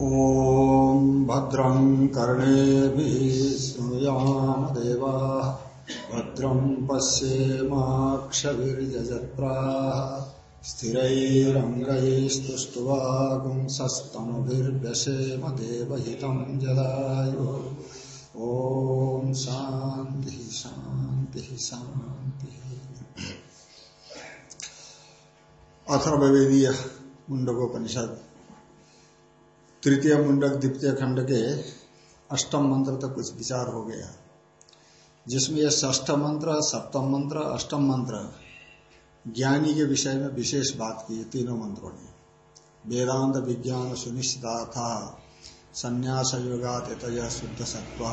ॐ भद्रं कर्णेभिः शृणुयाम देवाः भद्रं पश्येमाक्षभिर्यजत्राः स्थिरैरङ्गैस्तुष्ट्वागुंसस्तनुभिर्व्यसेम देवहितं जदायु ॐ शान्तिः शान्तिः शान्तिः। अथर्ववेदीय मुंडकोपनिषद तृतीय मुंडक द्वितीय खंड के अष्टम मंत्र तक कुछ विचार हो गया। जिसमें यह ष्ठ मंत्र, सप्तम मंत्र, अष्टम मंत्र, ज्ञानी के विषय में विशेष बात की तीनों मंत्रों ने। वेदांत विज्ञान सुनिश्चिता था संन्यास योगात शुद्ध सत्व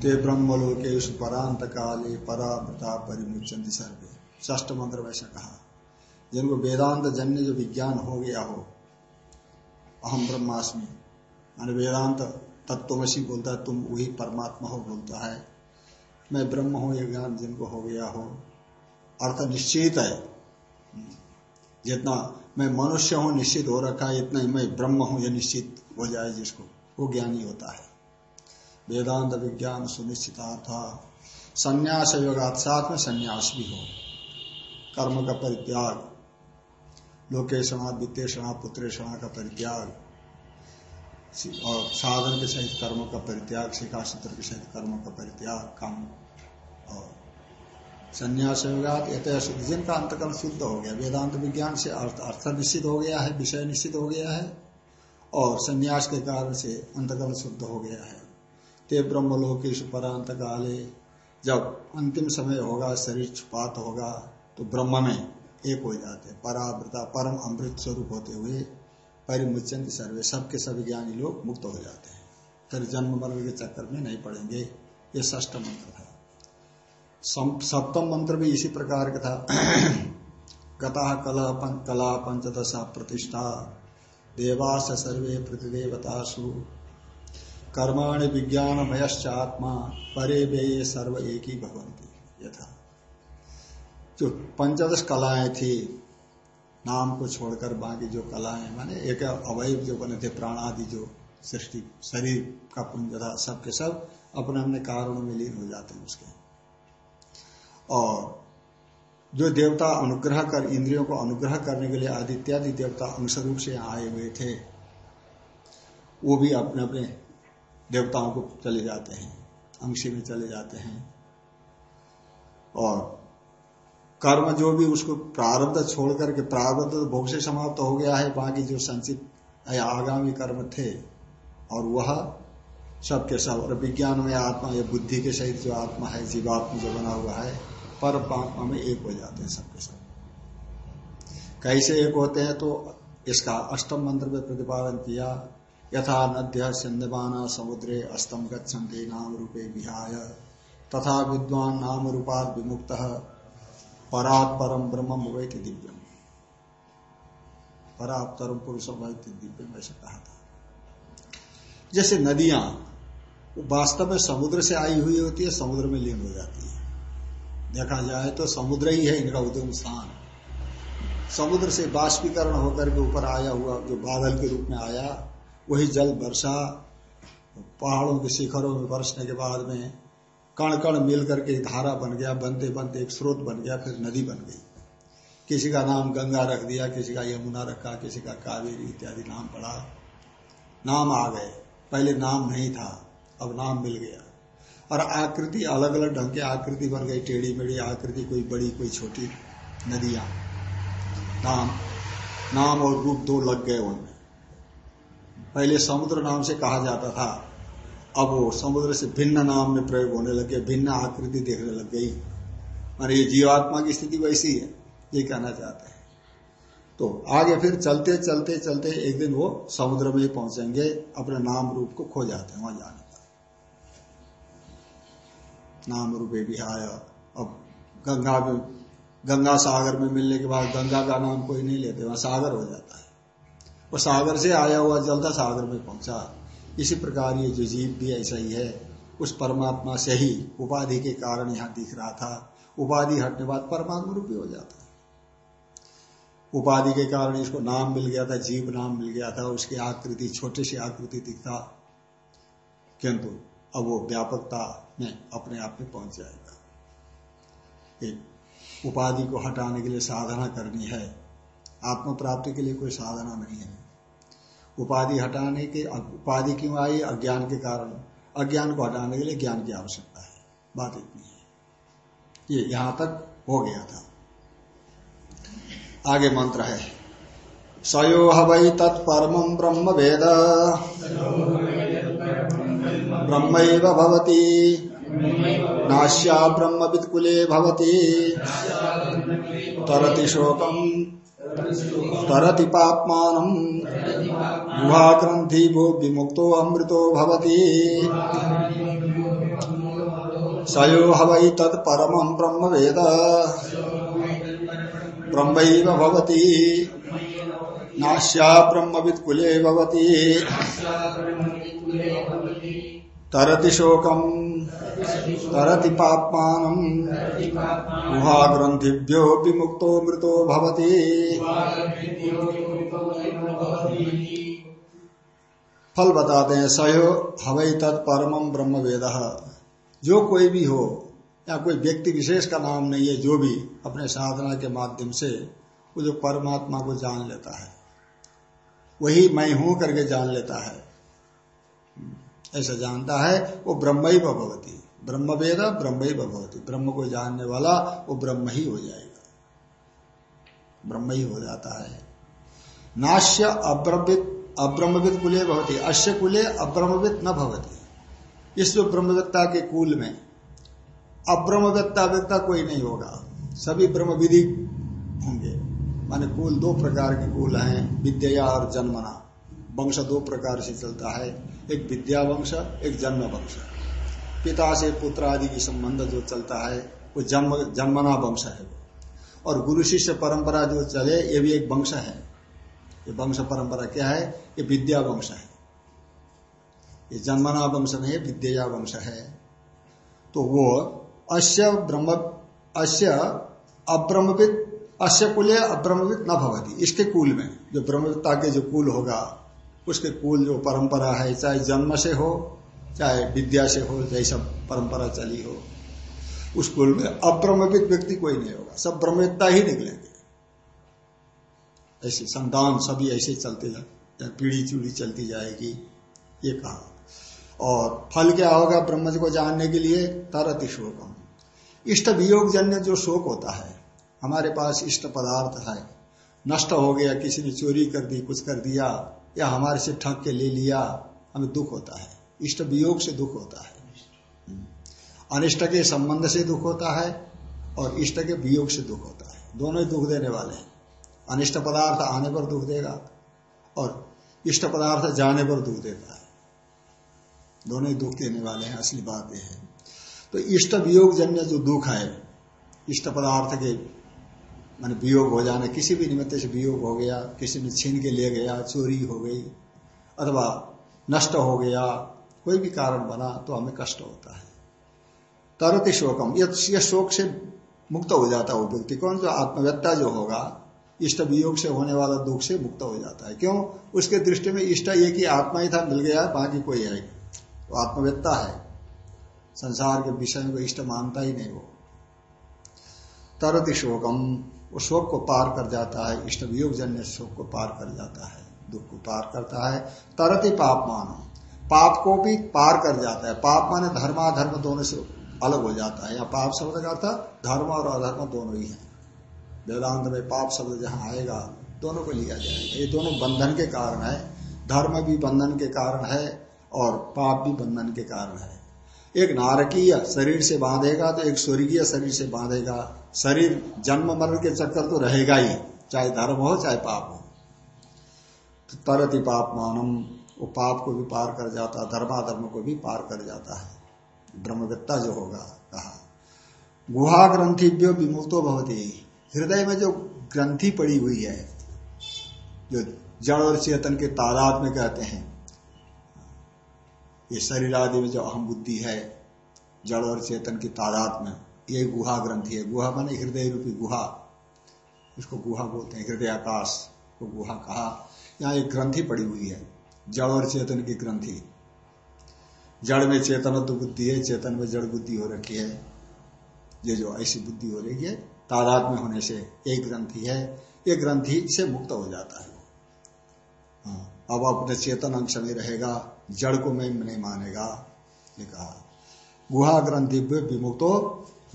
ते ब्रह्मलोके परांत काले परावृता परिमुचंदी सर्वे। ष्ठ मंत्र वैसा कहा। जिनको वेदांत जन्य जो विज्ञान हो गया हो अहम ब्रह्मास्मि। मान वेदांत तत्वमसी बोलता है, तुम वही परमात्मा हो बोलता है। मैं ब्रह्म हूँ, ये ज्ञान जिनको हो गया हो। अर्थ निश्चित है। जितना मैं मनुष्य हूँ, निश्चित हो रखा है, इतना ही मैं ब्रह्म हूँ यह निश्चित हो जाए जिसको। वो ज्ञानी होता है। वेदांत विज्ञान सुनिश्चिता संन्यास योगात साथ में संन्यास भी हो। कर्म का परित्याग। लोकेशणा वित्तेषणा, पुत्रेषणा का परित्याग, और साधन के सहित कर्म का परित्याग, शिखा सूत्र के सहित कर्म का परित्याग, काम, और संन्यास शुद्ध, जिनका अंतकरण शुद्ध हो गया, वेदांत विज्ञान से अर्थ अर्थ निश्चित हो गया है, विषय निश्चित हो गया है, और संन्यास के कारण से अंतकरण शुद्ध हो गया है। ते ब्रह्मलोकेश परांत काले जब अंतिम समय होगा, शरीर छुपात होगा तो ब्रह्म में एक हो जाते हैं। परावृता परम अमृत स्वरूप होते हुए परिमुचन सर्वे सबके सभी ज्ञानी लोग मुक्त हो जाते हैं। फिर जन्म मरण के चक्कर में नहीं पड़ेंगे। ये ष्ठ मंत्र था। सप्तम मंत्र भी इसी प्रकार का था। गता कला पं, कला पंचदशा प्रतिष्ठा। देवास सर्वे प्रतिदेवतासु। कर्माणि विज्ञान मयश्चात्मा परे वे सर्व एक ही भगवंती यथा। जो पंचदश कलाएँ थी, नाम को छोड़कर बाकी जो कलाएँ, माने एक अवैव जो बने थे प्राण आदि जो सृष्टि, शरीर का पुंज था सबके सब अपने अपने कारणों में लीन हो जाते हैं उसके। और जो देवता अनुग्रह कर, इंद्रियों को अनुग्रह करने के लिए आदित्यादि देवता अंश रूप से आए हुए थे, वो भी अपने अपने देवताओं को चले जाते हैं, अंशी में चले जाते हैं। और कर्म जो भी उसको प्रारब्ध छोड़ करके प्रारब्ध तो भोग से समाप्त हो गया है, बाकी जो संचित आगामी कर्म थे, और वह सबके सब, और विज्ञान में आत्मा, या बुद्धि के सहित जो आत्मा है, जीवात्मा जो बना हुआ है, पर आत्मा में एक हो जाते हैं सबके सब। कैसे एक होते हैं तो इसका अष्टम मंत्र में प्रतिपादन किया, यथा नद्य सिंधमाना समुद्रे अस्तम गच्छन्ति नाम रूपे विहाय, तथा विद्वान नाम रूपात विमुक्त। परात परम ब्रह्म वैति दिव्यम। परात परम पुरुष दिव्यम, ऐसा कहा था। जैसे नदियाँ वास्तव में समुद्र से आई हुई होती है, समुद्र में लीन हो जाती है। देखा जाए तो समुद्र ही है इनका उद्यम स्थान। समुद्र से बाष्पीकरण होकर के ऊपर आया हुआ, जो बादल के रूप में आया, वही जल वर्षा पहाड़ों के शिखरों में बरसने के बाद में कण कण मिल करके धारा बन गया बनते बनते एक स्रोत बन गया, फिर नदी बन गई। किसी का नाम गंगा रख दिया, किसी का यमुना रखा, किसी का कावेरी इत्यादि नाम पड़ा। नाम आ गए। पहले नाम नहीं था, अब नाम मिल गया। और आकृति अलग अलग ढंग की आकृति बन गई टेढ़ी मेढ़ी आकृति, कोई बड़ी, कोई छोटी नदियाँ। नाम नाम और रूप दो लग गए उनमें। पहले समुद्र नाम से कहा जाता था अब वो समुद्र से भिन्न नाम में प्रयोग होने लगे भिन्न आकृति देखने लग गई। मारे ये जीवात्मा की स्थिति वैसी है, ये कहना चाहते हैं। तो आगे फिर चलते चलते चलते एक दिन वो समुद्र में पहुँचेंगे, अपने नाम रूप को खो जाते हैं, वहाँ जाने पर। नाम रूपे विहाय अब गंगा में, गंगा सागर में मिलने के बाद गंगा का नाम कोई नहीं लेते, वहाँ सागर हो जाता है। वो सागर से आया हुआ जलता सागर में पहुँचा। इसी प्रकार ये जो जीव भी ऐसा ही है, उस परमात्मा से ही उपाधि के कारण यहाँ दिख रहा था। उपाधि हटने बाद परमात्मा रूपी हो जाता। है उपाधि के कारण इसको नाम मिल गया था, जीव नाम मिल गया था, उसकी आकृति, छोटी सी आकृति दिखता किंतु अब वो व्यापकता में अपने आप में पहुँच जाएगा। एक उपाधि को हटाने के लिए साधना करनी है। आत्म प्राप्ति के लिए कोई साधना नहीं है। उपाधि हटाने के, उपाधि क्यों आई? अज्ञान के कारण। अज्ञान को हटाने के लिए ज्ञान की आवश्यकता है। बात इतनी है। ये यहाँ तक हो गया था। आगे मंत्र है। सयो हई तत्परम ब्रह्म वेद। ब्रह्म भवती। नाश्या ब्रह्म वित्कुले भवती। तरति शोकम। तरति पापमान गुहाग्रंथि भो विमुक्तो अमृतो भवती। सयो हई तत्परम ब्रह्म वेद ब्रह्म भवती। नाश्या ब्रह्मविद कुले भवती। तरति शोकम, तरति पापमान गुहाग्रंथिभ्यो विमुक्तो मृतो भवती। फल बताते हैं, सयो हवई तत्परम ब्रह्म वेद जो कोई भी हो, या कोई व्यक्ति विशेष का नाम नहीं है, जो भी अपने साधना के माध्यम से, वो जो परमात्मा को जान लेता है, वही मैं हूँ करके जान लेता है। ऐसा जानता है, वो ब्रह्म ही भगवती ब्रह्म वेद ब्रह्म ही भगवती ब्रह्म को जानने वाला वो ब्रह्म ही हो जाएगा। ब्रह्म ही हो जाता है। नाश्य अब्रमित अब्रह्मविद कुले भवती। अश्य कुले अब्रह्मविद न भवती। इस जो ब्रह्मविद्ता के कुल में अब्रह्मवेत्ता वेत्ता कोई नहीं होगा। सभी ब्रह्म विधि होंगे। माने कुल दो प्रकार के कुल हैं, विद्या और जन्मना। वंश दो प्रकार से चलता है। एक विद्या वंश एक जन्म वंश पिता से पुत्र आदि की संबंध जो चलता है, वो जन्म, जन्मना वंश है और गुरु शिष्य परंपरा जो चले, ये भी एक वंश है। ये वंश परंपरा क्या है? ये विद्या वंश है। ये जन्मना वंश नहीं, विद्या वंश है। तो वो अश्य ब्रह्म, अश्य अब्रह्मविद अश्य कुले अब्रह्मविद न भवती। इसके कुल में, जो ब्रह्मविदता के जो कुल होगा उसके कुल जो परंपरा है, चाहे जन्म से हो, चाहे विद्या से हो, जैसा परंपरा चली हो, उस कुल में अब्रह्मविद व्यक्ति कोई नहीं होगा। सब ब्रह्मविदता ही निकलेंगे। ऐसे संतान सभी ऐसे चलते जाए पीढ़ी चूढ़ी चलती जाएगी, ये कहा। और फल क्या होगा ब्रह्म को जानने के लिए? तरत शोकम। इष्ट वियोग जन्य जो शोक होता है, हमारे पास इष्ट पदार्थ है। नष्ट हो गया, किसी ने चोरी कर दी, कुछ कर दिया या हमारे से ठग के ले लिया, हमें दुख होता है। इष्ट वियोग से दुख होता है। अनिष्ट के संबंध से दुख होता है और इष्ट के वियोग से दुख होता है। दोनों ही दुख देने वाले हैं। अनिष्ट पदार्थ आने पर दुख देगा और इष्ट पदार्थ जाने पर दुख देता है। दोनों ही दुख देने वाले हैं, असली बात यह है। तो इष्ट वियोग जन्य जो दुख है, इष्ट पदार्थ के मान वियोग हो जाना, किसी भी निमित्त से वियोग हो गया, किसी ने छीन के ले गया, चोरी हो गई, अथवा नष्ट हो गया, कोई भी कारण बना तो हमें कष्ट होता है। तरत शोकम, यह शोक से मुक्त हो जाता है वो व्यक्ति कौन जो आत्मव्यता जो होगा, इष्ट वियोग से होने वाला दुख से मुक्त हो जाता है। क्यों? उसके दृष्टि में इष्ट ये कि आत्मा ही था, मिल गया, बाकी कोई है तो आत्मव्यता है। संसार के विषय में इष्ट मानता ही नहीं वो। तरत शोकम वो शोक को पार कर जाता है इष्ट वियोग जन्य शोक को पार कर जाता है, दुख को पार करता है। तरत ही पाप मानो। पाप को भी पार कर जाता है। पाप माने धर्माधर्म दोनों से अलग हो जाता है। या पाप शब्द का अर्थ धर्म और अधर्म दोनों ही है। वेदांत में पाप शब्द जहाँ आएगा, दोनों को लिया जाएगा। ये दोनों बंधन के कारण है। धर्म भी बंधन के कारण है और पाप भी बंधन के कारण है। एक नारकीय शरीर से बांधेगा तो एक स्वर्गीय शरीर से बांधेगा। शरीर जन्म मरण के चक्कर तो रहेगा ही, चाहे धर्म हो, चाहे पाप हो। तरति पाप मानम, वो पाप को भी पार कर जाता है धर्माधर्म को भी पार कर जाता है। ब्रह्मविद्ता जो होगा, कहा। गुहा ग्रंथिव्यो विमुक्तो भवती। हृदय में जो ग्रंथि पड़ी हुई है, जो जड़ और चेतन के तादाद में कहते हैं, ये शरीर आदि में जो अहम बुद्धि है, जड़ और चेतन की तादाद में ये गुहा ग्रंथि है। गुहा माने हृदय रूपी गुहा। इसको गुहा बोलते हैं हृदय आकाश को गुहा कहा। यहाँ एक ग्रंथि पड़ी हुई है जड़ और चेतन की ग्रंथि। जड़ में चेतन तो बुद्धि है चेतन में जड़ बुद्धि हो रखी है। ये जो ऐसी बुद्धि हो रही है तादाद में होने से एक ग्रंथि है। ये ग्रंथि से मुक्त हो जाता है। हाँ, अब अपने चेतन अंश में रहेगा जड़ को मैं नहीं मानेगा ये कहा। गुहा ग्रंथि विमुक्तो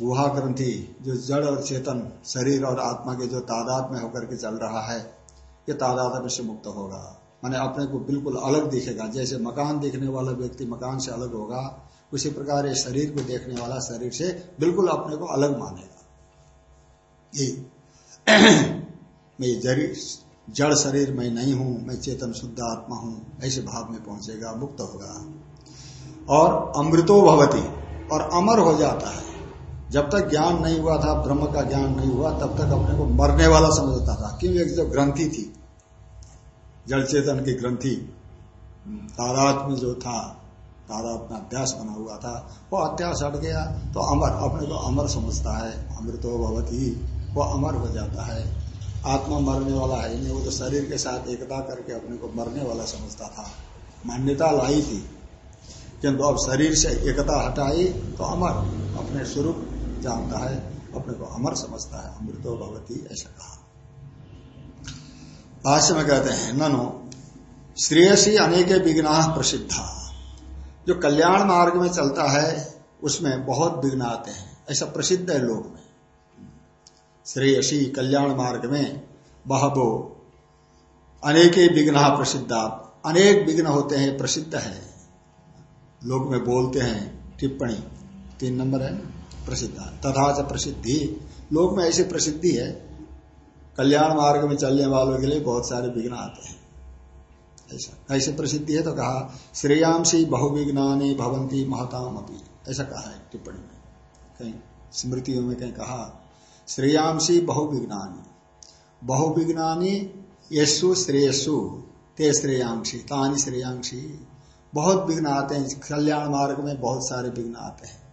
गुहा ग्रंथि जो जड़ और चेतन, शरीर और आत्मा के जो तादाद में होकर के चल रहा है, ये तादाद में से मुक्त होगा। माने अपने को बिल्कुल अलग दिखेगा। जैसे मकान देखने वाला व्यक्ति मकान से अलग होगा, उसी प्रकार ये शरीर को देखने वाला शरीर से बिल्कुल अपने को अलग मानेगा। ये मैं जरी, जड़ शरीर में नहीं हूँ, मैं चेतन शुद्ध आत्मा हूँ, ऐसे भाव में पहुंचेगा, मुक्त होगा। और अमृतो भवती, और अमर हो जाता है। जब तक ज्ञान नहीं हुआ था, ब्रह्म का ज्ञान नहीं हुआ, तब तक अपने को मरने वाला समझता था। क्यों एक जो ग्रंथि थी, जल चेतन की ग्रंथि, तारात में जो था, तारात में अध्यास बना हुआ था, वो अत्यास हट गया तो अमर, अपने को अमर समझता है, अमृत भवती, वो अमर हो जाता है। आत्मा मरने वाला है नहीं, वो तो शरीर के साथ एकता करके अपने को मरने वाला समझता था। मान्यता लाई थी, किंतु अब शरीर से एकता हटाई तो अमर, अपने स्वरूप जानता है, अपने को अमर समझता है। अमृतो भगवती ऐसा कहा भाष्य में कहते हैं, ननो, श्रेयसी अनेक विघ्ना प्रसिद्धा। जो कल्याण मार्ग में चलता है, उसमें बहुत विघ्न आते हैं। ऐसा प्रसिद्ध है लोग में। श्रेयसी कल्याण मार्ग में बहबो, अनेक विघ्न प्रसिद्धा। अनेक विघ्न होते हैं, प्रसिद्ध है। लोग में बोलते हैं, टिप्पणी। तीन नंबर है प्रसिद्ध। तथा च प्रसिद्धि। लोक में ऐसी प्रसिद्धि है, कल्याण मार्ग में चलने वालों के लिए बहुत सारे विघ्न आते हैं। ऐसा, ऐसी प्रसिद्धि है तो कहा श्रेयांशी बहुविघ्नानी भवंती महताम अपी ऐसा कहा है टिप्पणी में। कहीं स्मृतियों में कहीं कहा श्रेयांशी बहुविघ्नानी। बहुविघ्नानी यशु श्रेयसु ते श्रेयांशी तानी श्रेयांशी बहुत विघ्न आते हैं, कल्याण मार्ग में बहुत सारे विघ्न आते हैं।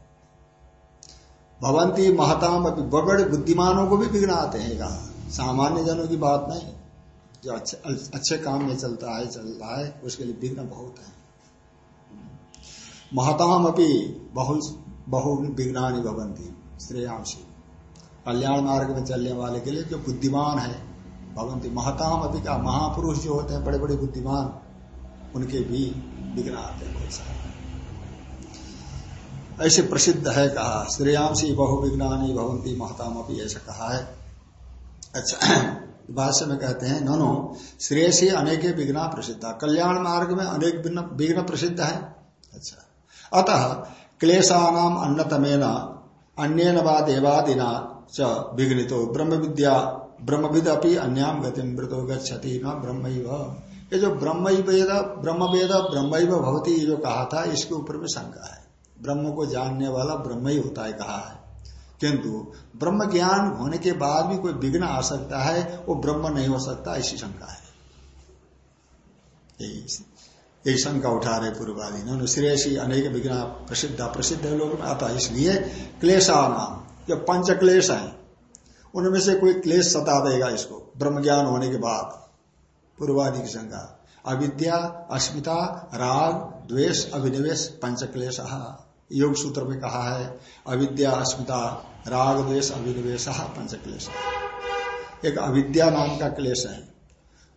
भवंती महताम अभी बड़े बुद्धिमानों को भी विघ्न आते हैं कहा। सामान्य जनों की बात नहीं। जो अच्छे अच्छे काम में चलता है, चल रहा है, उसके लिए विघ्न बहुत है। महताम अपनी बहु बहु विघ्नानी भवंती श्रेयांशी। कल्याण मार्ग में चलने वाले के लिए जो बुद्धिमान है भवंती महताम अपनी का महापुरुष जो होते हैं बड़े बड़े बुद्धिमान, उनके भी विघ्न आते हैं बहुत सारे। ऐसे प्रसिद्ध है कहा श्रेयांशी बहु विज्ञानी भवंती महताम अपनी ऐसा कहा है। अच्छा भाष्य में कहते हैं, ननो, श्रेयसी अनेक विघ्न प्रसिद्ध। कल्याण मार्ग में अनेक विघ्न प्रसिद्ध है। अच्छा अतः क्लेशानाम अन्नतमेन अन्य व देवादिना च विघ्नितो। ब्रह्म विद्या ब्रह्म विद अपनी अन्याम गति मृतो गति न ब्रह्म ये जो ब्रह्म वेद ब्रह्म वेद ब्रह्म भवती जो कहा था, इसके ऊपर भी शंका है। ब्रह्म को जानने वाला ब्रह्म ही होता है कहा है। किंतु ब्रह्म ज्ञान होने के बाद भी कोई विघ्न आ सकता है, वो ब्रह्म नहीं हो सकता, ऐसी शंका है। यही शंका उठा रहे पूर्वादि ने। श्रेयसी अनेक विघ्न प्रसिद्ध प्रसिद्ध लोग में आता है इसलिए क्लेशा नाम जो पंच क्लेश है। उनमें से कोई क्लेश सता देगा इसको, ब्रह्म ज्ञान होने के बाद। पूर्वादि की शंका, अविद्या, अस्मिता, राग, द्वेष, अभिनिवेश पंच क्लेश योग सूत्र में कहा है, अविद्या, अस्मिता, राग, द्वेष, अभिनिवेश, पंच क्लेश। एक अविद्या नाम का क्लेश है।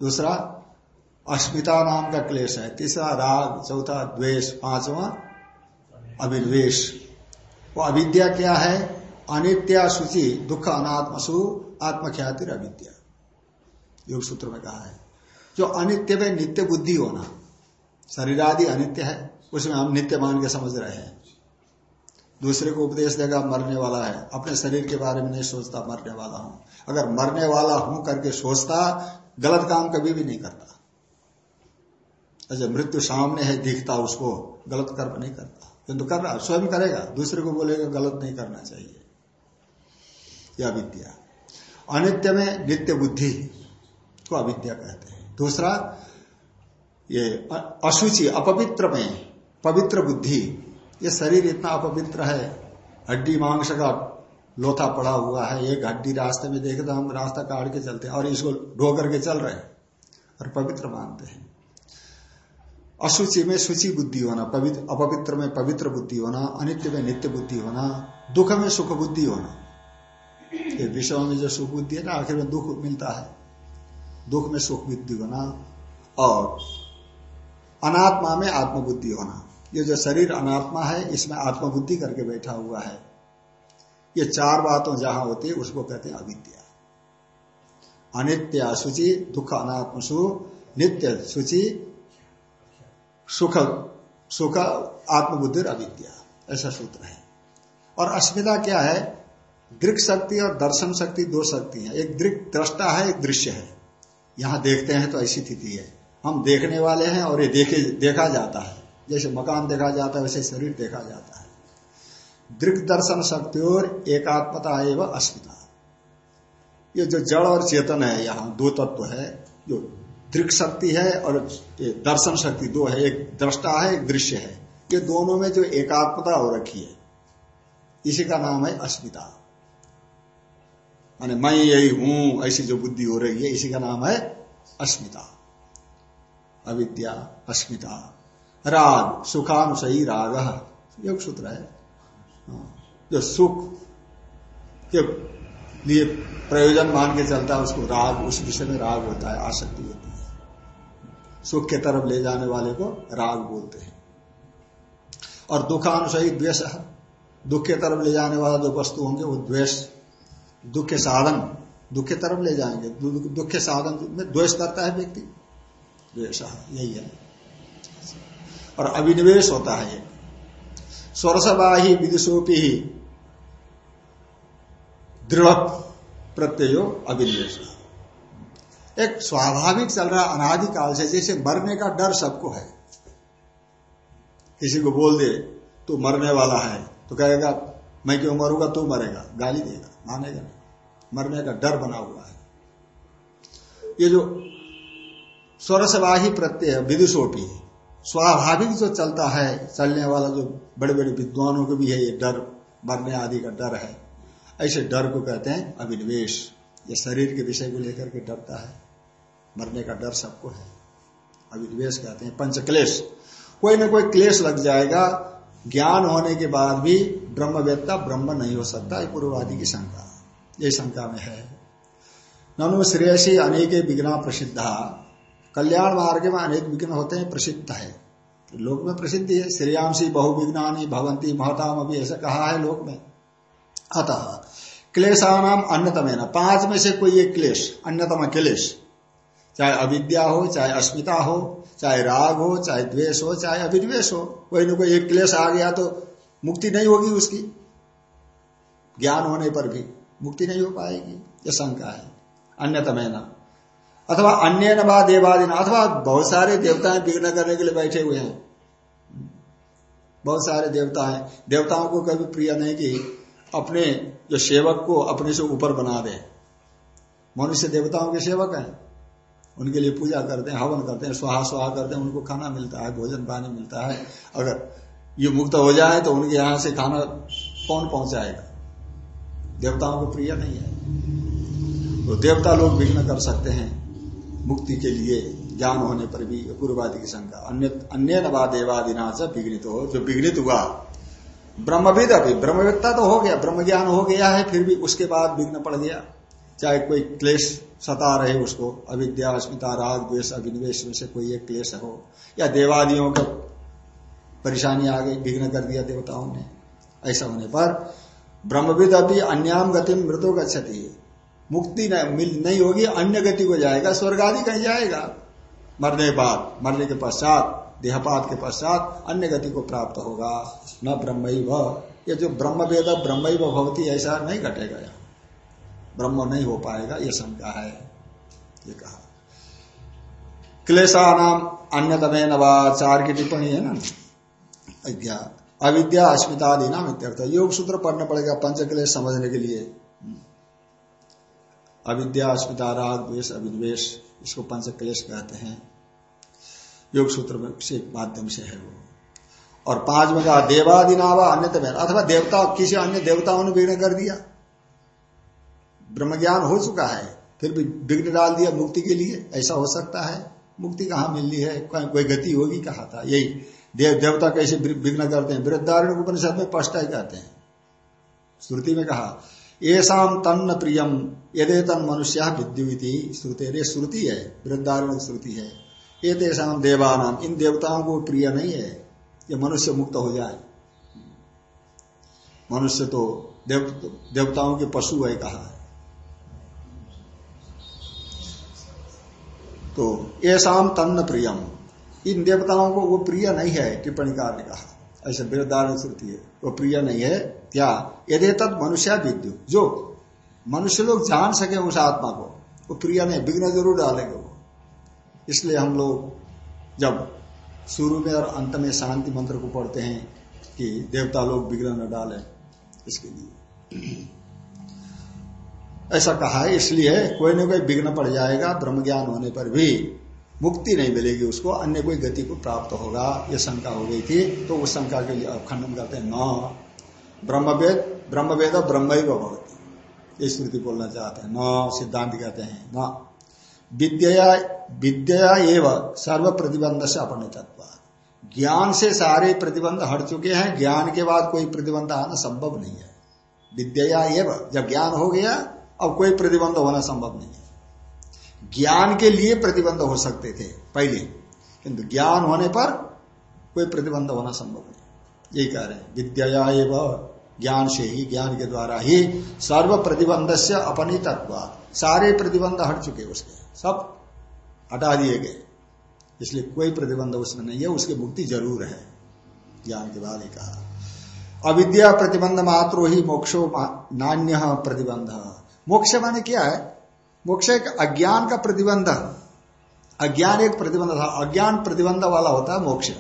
दूसरा, अस्मिता नाम का क्लेश है। तीसरा, राग, चौथा, द्वेष, पांचवा, अभिनिवेश। वो अविद्या क्या है? अनित्या सूचि दुख अनात्मसु आत्मख्याति अविद्या योग सूत्र में कहा है। जो अनित्य में नित्य बुद्धि होना शरीर आदि अनित्य है, उसमें हम नित्य मान के समझ रहे हैं। दूसरे को उपदेश देगा, मरने वाला है। अपने शरीर के बारे में नहीं सोचता, मरने वाला हूँ। अगर मरने वाला हूँ करके सोचता, गलत काम कभी भी नहीं करता। अच्छा मृत्यु सामने है, दिखता उसको, गलत कर्म नहीं करता। किंतु कर रहा, स्वयं करेगा, दूसरे को बोलेगा, गलत नहीं करना चाहिए। यह विद्या अनित्य में नित्य बुद्धि को अविद्या कहते हैं। दूसरा, ये अशुचि, अपवित्र में पवित्र बुद्धि ये शरीर इतना अपवित्र है, हड्डी मांस का लोथा पड़ा हुआ है, एक हड्डी रास्ते में देखे तो हम रास्ता काट के चलते हैं और इसको ढो करके चल रहे हैं और पवित्र मानते हैं। अशुचि में शुचि बुद्धि होना पवित्र अपवित्र में पवित्र बुद्धि होना, अनित्य में नित्य बुद्धि होना, दुख में सुख बुद्धि होना। ये विषयों में जो सुख बुद्धि है ना, आखिर में दुख मिलता है। दुख में सुख बुद्धि होना और अनात्मा में आत्मबुद्धि होना। ये जो शरीर अनात्मा है, इसमें आत्मबुद्धि करके बैठा हुआ है। ये चार बातों जहाँ होती है, उसको कहते हैं अविद्या। अनित्य सूचि दुख अनात्म सु, नित्य सूचि सुख सुख, आत्मबुद्धि अविद्या। ऐसा सूत्र है। और अस्मिता क्या है? दृक शक्ति और दर्शन शक्ति दो शक्ति है। एक दृक दृष्टा है, एक दृश्य है। यहाँ देखते हैं तो ऐसी स्थिति है। हम देखने वाले हैं और ये देखे, देखा जाता है। जैसे मकान देखा जाता है, वैसे शरीर देखा जाता है। दृक दर्शन शक्ति और एकात्मता एवं अस्मिता। ये जो जड़ और चेतन है, यहाँ दो तत्व है, जो दृक शक्ति है और दर्शन शक्ति दो है। एक दृष्टा है, एक दृश्य है। ये दोनों में जो एकात्मता हो रखी है, इसी का नाम है अस्मिता। माने मैं यही हूँ, ऐसी जो बुद्धि हो रही है, इसी का नाम है अस्मिता। अविद्या, अस्मिता। राग सुखानुसही राग योग सूत्र है। हाँ, जो सुख के लिए प्रयोजन मान के चलता है उसको राग उस विषय में राग होता है आसक्ति होती है। सुख के तरफ़ ले जाने वाले को राग बोलते हैं। और दुखानुसही द्वेष दुख के तरफ़ ले जाने वाला जो वस्तु होंगे वो द्वेष दुख के साधन दुख के तरफ़ ले जाएँगे। दुख के साधन में द्वेष करता है व्यक्ति। द्वेष यही है। और अभिनिवेश होता है स्वरसवाही विदुषोपी ही दृढ़ प्रत्ययो अभिनिवेश एक स्वाभाविक चल रहा अनादिकाल से जैसे मरने का डर सबको है। किसी को बोल दे, तू मरने वाला है। तो कहेगा, मैं क्यों मरूँगा? तू मरेगा, गाली देगा, मानेगा नहीं। मरने का डर बना हुआ है। ये जो स्वरसवाही प्रत्यय विदुषोपी स्वाभाविक जो चलता है, चलने वाला जो बड़े बड़े विद्वानों को भी है, ये डर, मरने आदि का डर है। ऐसे डर को कहते हैं अभिनिवेश ये शरीर के विषय को लेकर के डरता है। मरने का डर सबको है। अभिनिवेश कहते हैं पंच क्लेश कोई ना कोई क्लेश लग जाएगा। ज्ञान होने के बाद भी ब्रह्मवेत्ता ब्रह्म नहीं हो सकता पूर्ववादी की शंका। ये शंका में है। ननु श्रेयसी अनेक विघ्ना प्रसिद्धा। कल्याण मार्ग में अनेक विघ्न होते हैं, प्रसिद्ध है। लोक में प्रसिद्ध है, श्रेयांशी बहुविघ्नानी भवंती महताम अभी ऐसा कहा है लोक में। अतः, क्लेशानाम अन्यतम है ना पाँच में से कोई एक क्लेश, अन्यतम क्लेश चाहे अविद्या हो, चाहे अस्मिता हो, चाहे राग हो, चाहे द्वेष हो, चाहे अभिनिवेश हो, कोई ना कोई एक क्लेश आ गया तो मुक्ति नहीं होगी उसकी। ज्ञान होने पर भी मुक्ति नहीं हो पाएगी, यह शंका है। अन्यतम है ना अथवा अन्य न बा देवादिन, अथवा बहुत सारे देवताएँ विघ्न करने के लिए बैठे हुए हैं। बहुत सारे देवता हैं। देवताओं को कभी प्रिय नहीं कि अपने जो सेवक को अपने से ऊपर बना दे। मनुष्य देवताओं के सेवक हैं। उनके लिए पूजा करते हैं, हवन करते हैं, स्वाहा स्वाहा करते हैं, उनको खाना मिलता है, भोजन पानी मिलता है। अगर ये मुक्त हो जाए तो उनके यहाँ से खाना कौन पहुंचाएगा? देवताओं को प्रिय नहीं है। तो देवता लोग विघ्न कर सकते हैं। मुक्ति के लिए ज्ञान होने पर भी पूर्वादि की शंका। अन्य अन्य नवा देवादिना से विघ्नित। हो जो विघ्नित हुआ, ब्रह्मविद अभी, ब्रह्मविदता तो हो गया ब्रह्म ज्ञान हो गया है, फिर भी उसके बाद विघ्न पड़ गया। चाहे कोई क्लेश सता रहे उसको, अविद्या, अस्मिता, राग, द्वेष अभिनिवेश में से कोई एक क्लेश हो, या देवादियों का परेशानी आ गई, विघ्न कर दिया देवताओं ने, ऐसा होने पर ब्रह्मविद अभी अन्याम गति मृतो गति मुक्ति नहीं, नहीं होगी अन्य गति को जाएगा स्वर्ग आदि कहीं जाएगा। मरने के बाद मरने के पश्चात देहपात के पश्चात अन्य गति को प्राप्त होगा। न ब्रह्म ये जो ब्रह्म वेद ब्रह्म भवती ऐसा नहीं घटेगा यहाँ। ब्रह्म नहीं हो पाएगा ये शंका है। ये कहा। क्लेशा नाम अन्य नवा चार की टिप्पणी है ना? अज्ञा अविद्या अस्मितादि नाम योग सूत्र पढ़ना पड़ेगा पंच क्लेश समझने के लिए। अविद्या अस्मिता राग द्वेश अभिद्वेश इसको पंच क्लेश कहते हैं। योग सूत्र से माध्यम से है वो। और पाँच में कहा, देवादिनावा अन्य अथवा देवता, किसी अन्य देवताओं ने विघ्न कर दिया। ब्रह्म ज्ञान हो चुका है, फिर भी विघ्न डाल दिया मुक्ति के लिए, ऐसा हो सकता है। मुक्ति कहाँ मिलनी है? कोई गति होगी कहा था? यही देव, देवता कैसे विघ्न करते हैं? वृद्धारण उपनिषद में स्पष्ट कहते हैं। श्रुति में कहा येषाम तन्न प्रियम यदे तन मनुष्य विद्युति श्रुति श्रुति है वृद्धारण श्रुति है। ये देशाम देवानाम इन देवताओं को प्रिय नहीं है ये मनुष्य मुक्त हो जाए। मनुष्य तो देव, देवताओं के पशु है कहा। है तो ऐसाम तन्न प्रियम इन देवताओं को वो प्रिय नहीं है टिप्पणी कार ने कहा। ऐसे वृद्धारण श्रुति है वो प्रिय नहीं है क्या यदि तद मनुष्य विद्युत। जो मनुष्य लोग जान सके उस आत्मा को, वो प्रिय नहीं विघ्न ज़रूर डालेंगे वो। इसलिए हम लोग जब शुरू में और अंत में शांति मंत्र को पढ़ते हैं कि देवता लोग विघ्न न डाले, इसके लिए। ऐसा कहा है, इसलिए कोई ना कोई विघ्न पड़ जाएगा ब्रह्म ज्ञान होने पर भी मुक्ति नहीं मिलेगी उसको, अन्य कोई गति को प्राप्त होगा। ये शंका हो गई थी तो उस शंका के लिए खंडन करते हैं, न ब्रह्मवेद ब्रह्मवेद ब्रह्म ही भगवती ये स्मृति बोलना चाहते हैं। न सिद्धांत कहते हैं, न। विद्या विद्या एवं सर्व प्रतिबंध से अपनितत्व ज्ञान से सारे प्रतिबंध हट चुके हैं, ज्ञान के बाद कोई प्रतिबंध आना संभव नहीं है। विद्या एवं, जब ज्ञान हो गया, अब कोई प्रतिबंध होना संभव नहीं है। ज्ञान के लिए प्रतिबंध हो सकते थे, पहले। किंतु ज्ञान होने पर कोई प्रतिबंध होना संभव नहीं। यही कह रहे हैं। विद्या ज्ञान से ही ज्ञान के द्वारा ही सर्व प्रतिबंध से अपनी तत्व सारे प्रतिबंध हट चुके उसके। सब हटा दिए गए। इसलिए कोई प्रतिबंध उसमें नहीं है, उसकी मुक्ति ज़रूर है। ज्ञान के बाद ही कहा। अविद्या प्रतिबंध मात्रो ही मोक्षो नान्य प्रतिबंध। मोक्ष माने क्या है? मोक्ष एक अज्ञान का प्रतिबंध। अज्ञान एक प्रतिबंध था। अज्ञान प्रतिबंध वाला होता है मोक्ष।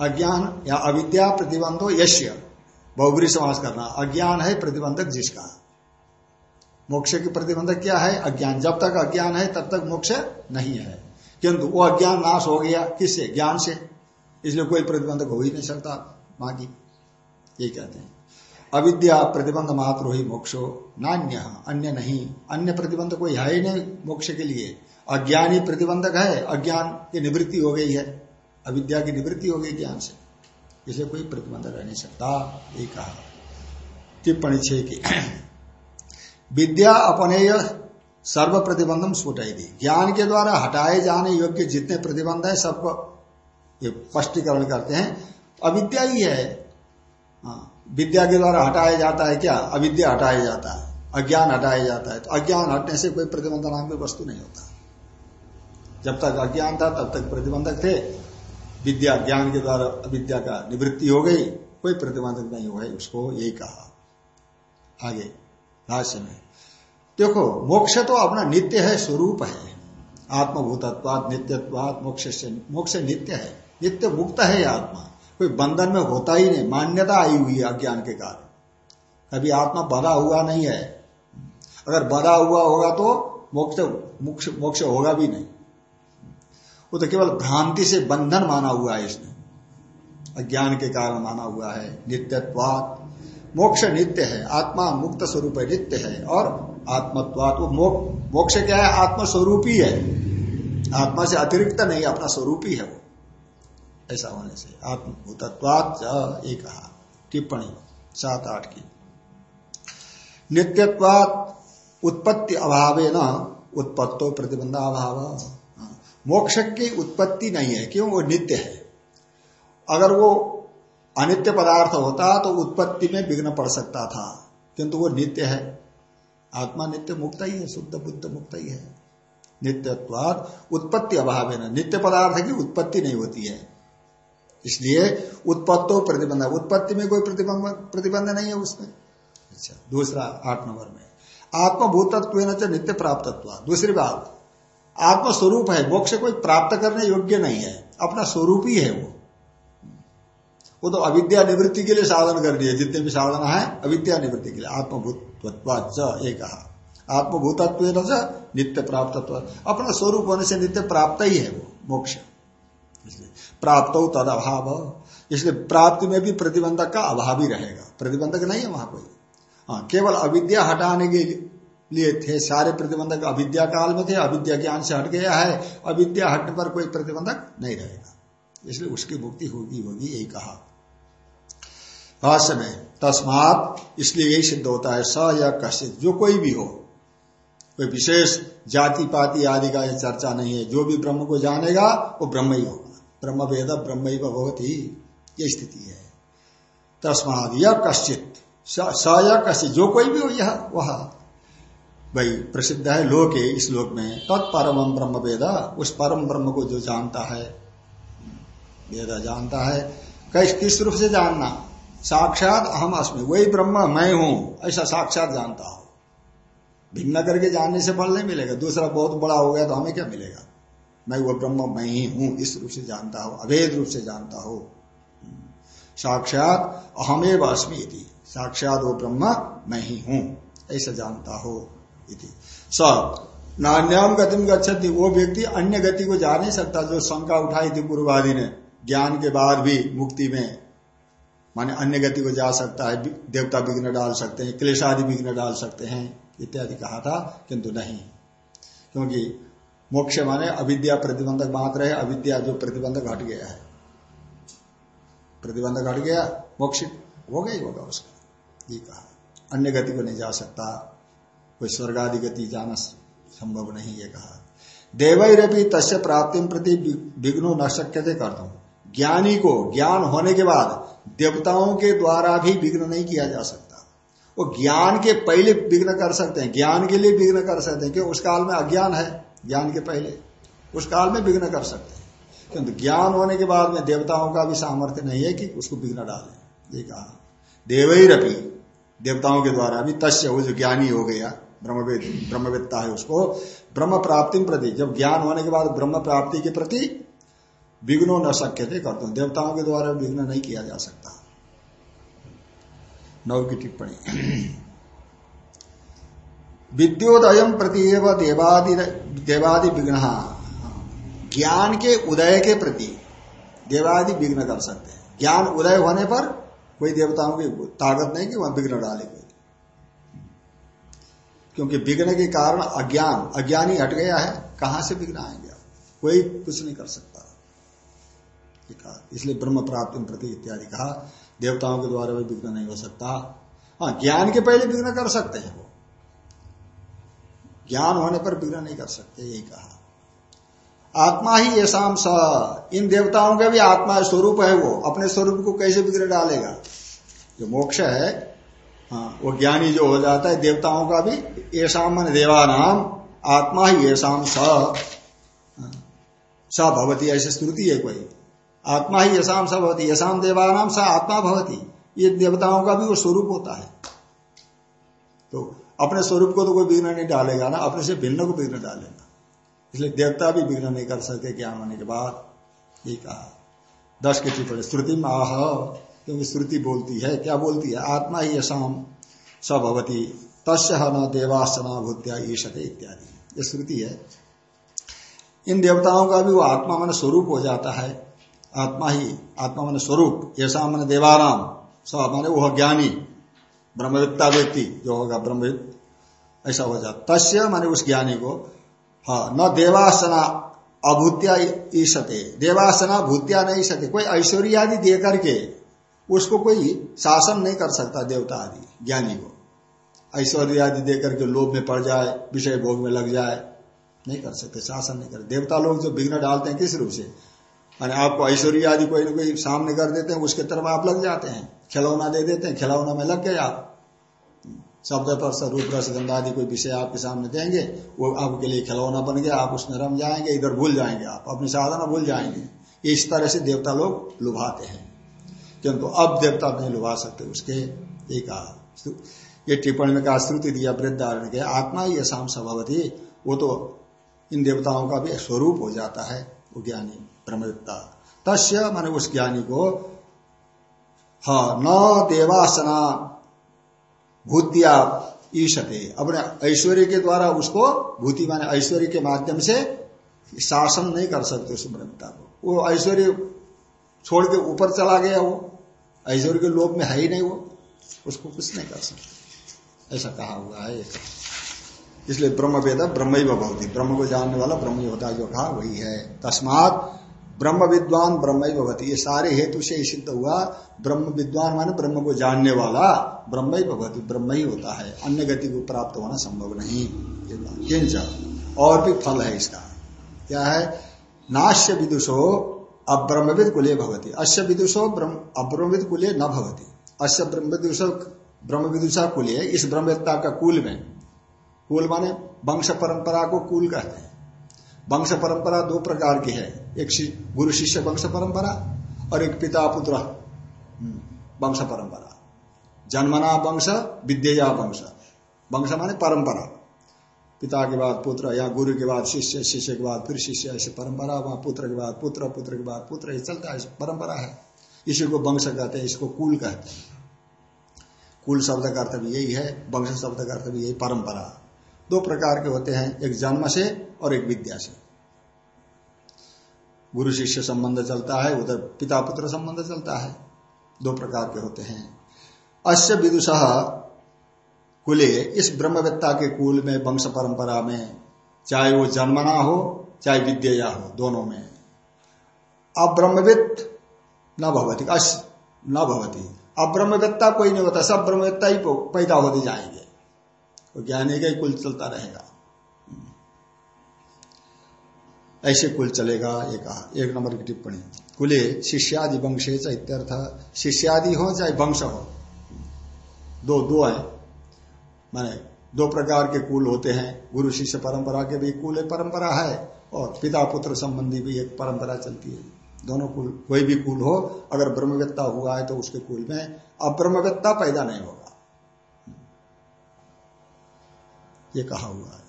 अज्ञान या अविद्या प्रतिबंधो यश्य। बहुबरी समास करना। अज्ञान है प्रतिबंधक जिसका। मोक्ष की प्रतिबंधक क्या है? अज्ञान। जब तक अज्ञान है, तब तक मोक्ष नहीं है। किंतु वो अज्ञान नाश हो गया किससे? ज्ञान से। इसलिए कोई प्रतिबंधक हो ही नहीं सकता। बाकी ये कहते हैं। अविद्या प्रतिबंध मात्र ही मोक्षो। नान्य। अन्य नहीं। अन्य प्रतिबंध कोई है ही नहीं मोक्ष के लिए। अज्ञानी प्रतिबंधक है। अज्ञान की निवृत्ति हो गई है। अविद्या की निवृत्ति हो गई ज्ञान से। इसे कोई प्रतिबंध रह नहीं सकता। ये कहा। टिप्पणी छे की विद्या अपनेय सर्व प्रतिबंधम दी ज्ञान के द्वारा हटाए जाने योग्य जितने प्रतिबंध है सबको स्पष्टीकरण करते हैं। अविद्या ही है। हाँ, विद्या के द्वारा हटाया जाता है क्या? अविद्या हटाया जाता है। अज्ञान हटाया जाता है। तो अज्ञान हटने से कोई प्रतिबंध नाम की वस्तु नहीं होता। जब तक अज्ञान था तब तक प्रतिबंधक थे। विद्या ज्ञान के द्वारा अविद्या का निवृत्ति हो गई, कोई प्रतिबंधक नहीं हुआ उसको यही कहा। आगे, भाष्य में, देखो, मोक्ष तो अपना नित्य है, स्वरूप है। आत्मभूतत्वाद नित्यत्वाद मोक्ष से मोक्ष नित्य है। नित्य मुक्त है आत्मा। कोई बंधन में होता ही नहीं, मान्यता आई हुई है अज्ञान के कारण। कभी आत्मा बधा हुआ नहीं है। अगर बधा हुआ होगा तो मोक्ष मोक्ष होगा भी नहीं। वो तो केवल भ्रांति से बंधन माना हुआ है इसने। अज्ञान के कारण माना हुआ है। नित्यत्वात। मोक्ष नित्य है। आत्मा मुक्त स्वरूप नित्य है। और आत्मत्वात। वो मोक्ष क्या है? आत्मस्वरूप ही। है आत्मा से अतिरिक्त नहीं, अपना स्वरूप ही है वो। ऐसा होने से। आत्मभूतत्वात एक। कहा टिप्पणी सात आठ की। नित्यत्वात उत्पत्ति अभाव न उत्पत्तो प्रतिबंधाभाव। मोक्ष की उत्पत्ति नहीं है, क्यों? वो नित्य है। अगर वो अनित्य पदार्थ होता तो उत्पत्ति में विघ्न पड़ सकता था, किंतु वो नित्य है। आत्मा नित्य मुक्त ही है, शुद्ध बुद्ध मुक्त ही है। नित्यत्वाद उत्पत्ति अभाव है नित्य पदार्थ की उत्पत्ति नहीं होती है। इसलिए उत्पत्तो प्रतिबंध, उत्पत्ति में कोई प्रतिबंध प्रतिबंध नहीं है उसमें। अच्छा दूसरा आठ नंबर में। आत्मभूतत्व नित्य प्राप्तत्व दूसरी बात आत्म स्वरूप है, मोक्ष कोई प्राप्त करने योग्य नहीं है, अपना स्वरूप ही है वो। वो तो अविद्या निवृत्ति के लिए साधन कर दिए जितने भी साधन है, अविद्या निवृत्ति के लिए आत्मभूतत्व एक। कहा आत्मभूतत्व नित्य प्राप्त अपना स्वरूप होने से नित्य प्राप्त ही है वो, मोक्ष। इसलिए प्राप्त हो तद अभाव। इसलिए प्राप्ति में भी प्रतिबंधक का अभाव ही रहेगा। प्रतिबंधक नहीं है वहाँ कोई। हाँ केवल अविद्या हटाने के लिए। थे। सारे प्रतिबंधक अविद्या काल में थे। अविद्या ज्ञान से हट गया है। अविद्या हटने पर कोई प्रतिबंधक नहीं रहेगा। इसलिए उसकी मुक्ति होगी होगी, यही कहा। भाष्य में, तस्मात, इसलिए यही सिद्ध होता है। स या कश्चित, जो कोई भी हो। कोई विशेष जाति, पाति आदि का चर्चा नहीं है। जो भी ब्रह्म को जानेगा, वो ब्रह्म ही होगा। ब्रह्म वेद, ब्रह्म ही बहुत ही ये स्थिति है। तस्मात यह कश्चित। स या कश्चित, जो कोई भी हो, यह, वह। भाई, प्रसिद्ध है लोक है इस लोक में। तत्परम ब्रह्म वेद उस परम ब्रह्म को जो जानता है, वेद जानता है किस किस रूप से जानना? साक्षात अहम अस्मि, वही ब्रह्म मैं हूँ, ऐसा साक्षात जानता हो। भिन्न करके जानने से फल नहीं मिलेगा, दूसरा बहुत बड़ा हो गया तो हमें क्या मिलेगा? मैं वो ब्रह्म मैं ही हूँ, इस रूप से जानता हो, अभेद रूप से जानता हो। साक्षात अहमेव अस्मि साक्षात वो ब्रह्म मैं ही हूँ, ऐसा जानता हो। स नान्याम गतिम गच्छति, वो व्यक्ति अन्य गति को जा नहीं सकता, जो शंका उठाई थी पूर्वादि ने, ज्ञान के बाद भी, मुक्ति में। माने अन्य गति को जा सकता है देवता विघ्न डाल सकते हैं, क्लेशादि विघ्न डाल सकते हैं, इत्यादि कहा था, किंतु नहीं। क्योंकि मोक्ष माने अविद्या प्रतिबंधक मात्र है, अविद्या जो प्रतिबंधक हट गया है। प्रतिबंधक हट गया, मोक्ष ही होगा उसका। ये कहा। अन्य गति को नहीं जा सकता। कोई स्वर्ग आदि गति जाना संभव नहीं ये कहा। देवैरपी तस्य प्राप्ति प्रति विघ्नो न शक्य थे कर दू। ज्ञानी को ज्ञान होने के बाद देवताओं के द्वारा भी विघ्न नहीं किया जा सकता। वो ज्ञान के पहले विघ्न कर सकते हैं। ज्ञान के लिए विघ्न कर सकते हैं क्योंकि उस काल में अज्ञान है, ज्ञान के पहले। उस काल में विघ्न कर सकते हैं। किंतु ज्ञान होने के बाद में देवताओं का भी सामर्थ्य नहीं है कि उसको विघ्न डाले। ये कहा। देवैरपी, देवताओं के द्वारा भी तस्य वो जो ज्ञानी हो गया ब्रह्मवेद ब्रह्मवेदता है उसको, ब्रह्म प्राप्ति प्रति। जब ज्ञान होने के बाद ब्रह्म प्राप्ति के प्रति विघ्नो न सक्य थे करते देवताओं के द्वारा विघ्न नहीं किया जा सकता। नव की टिप्पणी। विद्योदय प्रति देवादि देवादि विघ्न। ज्ञान के उदय के प्रति देवादि विघ्न कर सकते हैं। ज्ञान उदय होने पर कोई देवताओं की ताकत नहीं कि वह विघ्न डाले कोई क्योंकि विघ्न के कारण अज्ञान, अज्ञानी हट गया है, कहाँ से विघ्न आएँगे कोई कुछ नहीं कर सकता। इसलिए ब्रह्म प्राप्ति प्रति इत्यादि कहा। देवताओं के द्वारा भी विघ्न नहीं हो सकता। हाँ ज्ञान के पहले विघ्न कर सकते हैं वो। ज्ञान होने पर विघ्न नहीं कर सकते, यही कहा। आत्मा ही शाम स। इन देवताओं का भी आत्मा स्वरूप है वो। अपने स्वरूप को कैसे बिगड़ डालेगा? जो मोक्ष है हाँ वो ज्ञानी जो हो जाता है देवताओं का भी ऐसा मन देवानाम आत्मा ही शाम स। हाँ, भवती ऐसी स्तुति है कोई। आत्मा ही यशाम स भवती यशाम देवानाम स आत्मा भवती। ये देवताओं का भी वो स्वरूप होता है। तो अपने स्वरूप को तो कोई विघ्न नहीं डालेगा ना अपने से भिन्न को विघ्न डालेगा। इसलिए देवता भी विघ्न नहीं कर सकते ज्ञान होने के बाद। ये कहा। दस की टिप्पणी श्रुति में आह। क्योंकि श्रुति बोलती है, क्या बोलती है? आत्मा ही यशाम सभवती तस्य न देवासना भूत्या ईशते इत्यादि। ये श्रुति है। इन देवताओं का भी वो आत्मा मन स्वरूप हो जाता है। आत्मा ही, आत्मा मन स्वरूप ऐसा मन देवाराम सब माने वह ज्ञानी, ब्रह्मविद्ता व्यक्ति, जो होगा ब्रह्मविद, ऐसा हो जाता। तस्य माने उस ज्ञानी को हाँ न देवासना अभूत्या ईशते देवासना भूत्या नहीं सके कोई ऐश्वर्य आदि दे करके उसको कोई शासन नहीं कर सकता देवता आदि, ज्ञानी को ऐश्वर्य आदि देकर के लोभ में पड़ जाए, विषय भोग में लग जाए, नहीं कर सकते, शासन नहीं कर। देवता लोग जो विघ्न डालते हैं किस रूप से? माने आपको ऐश्वर्य आदि कोई ना कोई सामने कर देते हैं, उसके तरफ़ आप लग जाते हैं। खिलौना दे देते हैं, खिलौना में लग गए आप। शब्द पर रूप रस, गंधा आदि कोई विषय आपके सामने देंगे, वो आपके लिए खिलौना बन गया, आप उसमें रम जाएँगे, इधर भूल जाएँगे आप, अपनी साधना भूल जाएँगे। इस तरह से देवता लोग लुभाते हैं। किंतु अब देवता नहीं लुभा सकते, उसके ये कहा। ये टिप्पणी में कहा, श्रुति दिया वृद्धारण के आत्मा ही शाम स्वभावती वो तो इन देवताओं का भी स्वरूप हो जाता है, वो ज्ञानी ब्रह्मविद्ता तस्य माने उस ज्ञानी को हाँ न देवासना भूतिया ईशते अपने ऐश्वर्य के द्वारा उसको भूति माने ऐश्वर्य के माध्यम से शासन नहीं कर सकते उस ब्रह्मता को। वो ऐश्वर्य छोड़ के ऊपर चला गया वो। ऐश्वर्य के लोभ में है ही नहीं वो। उसको कुछ नहीं कर सकते। ऐसा कहा हुआ है इसलिए ब्रह्म वेद ब्रह्म ही भवती। ब्रह्म को जानने वाला ब्रह्म ही होता जो कहा, वही है। तस्मात ब्रह्म विद्वान ब्रह्म ही भवती। ये सारे हेतु से सिद्ध हुआ। ब्रह्म विद्वान माने ब्रह्म को जानने वाला। ब्रह्म ही भवती। ब्रह्म ही होता है। अन्य गति को प्राप्त होना संभव नहीं। और भी फल है इसका। क्या है? नाश्य विदुषो अब्रह्मविद कुले भवती। अश्य विदुषो अब्रह्मविद कुले न भवती। अश्य ब्रह्म ब्रह्म विदुषा कुले इस ब्रह्मवेत्ता का कुल में कुल माने वंश परंपरा को कुल कहते हैं। वंश परंपरा दो प्रकार की है। एक गुरु शिष्य वंश परंपरा और एक पिता पुत्र हम्म, वंश परंपरा जन्मना वंश विद्या वंश। वंश माने परंपरा। पिता के बाद पुत्र या गुरु के बाद शिष्य शिष्य के बाद फिर शिष्य, ऐसे परंपरा, वहाँ पुत्र के बाद पुत्र पुत्र के बाद पुत्र, ये चलता है परंपरा है। इसी को वंश कहते हैं, इसको कुल कहते हैं। कुल शब्द का अर्थ भी यही है, वंश शब्द का अर्थ भी यही, परंपरा। दो प्रकार के होते हैं, एक जन्म से और एक विद्या से। गुरु शिष्य संबंध चलता है, उधर पिता पुत्र संबंध चलता है। दो प्रकार के होते हैं। अश्य विदुष कुले, इस ब्रह्मवेत्ता के कुल में, वंश परंपरा में, चाहे वो जन्मना हो, चाहे विद्या हो, दोनों में। अब ब्रह्मविद न भवती, अश, न भवती। अब कोई नहीं होता, सब ब्रह्मवेत्ता ही पैदा होते जाएँगे। तो ज्ञानी का ही कुल चलता रहेगा। ऐसे कुल चलेगा कहा एक नंबर की टिप्पणी। कुले, शिष्यादि, वंशे चाहे इत्यर्थ शिष्यादि हो चाहे वंश हो। दो दो है। माने दो प्रकार के कुल होते हैं। गुरु शिष्य परंपरा के भी कुल एक परंपरा है और पिता पुत्र संबंधी भी एक परंपरा चलती है। दोनों कुल, कोई भी कुल हो, अगर ब्रह्मवेत्ता हुआ है तो उसके कुल में अब्रह्मवेत्ता पैदा नहीं होगा। ये कहा हुआ है।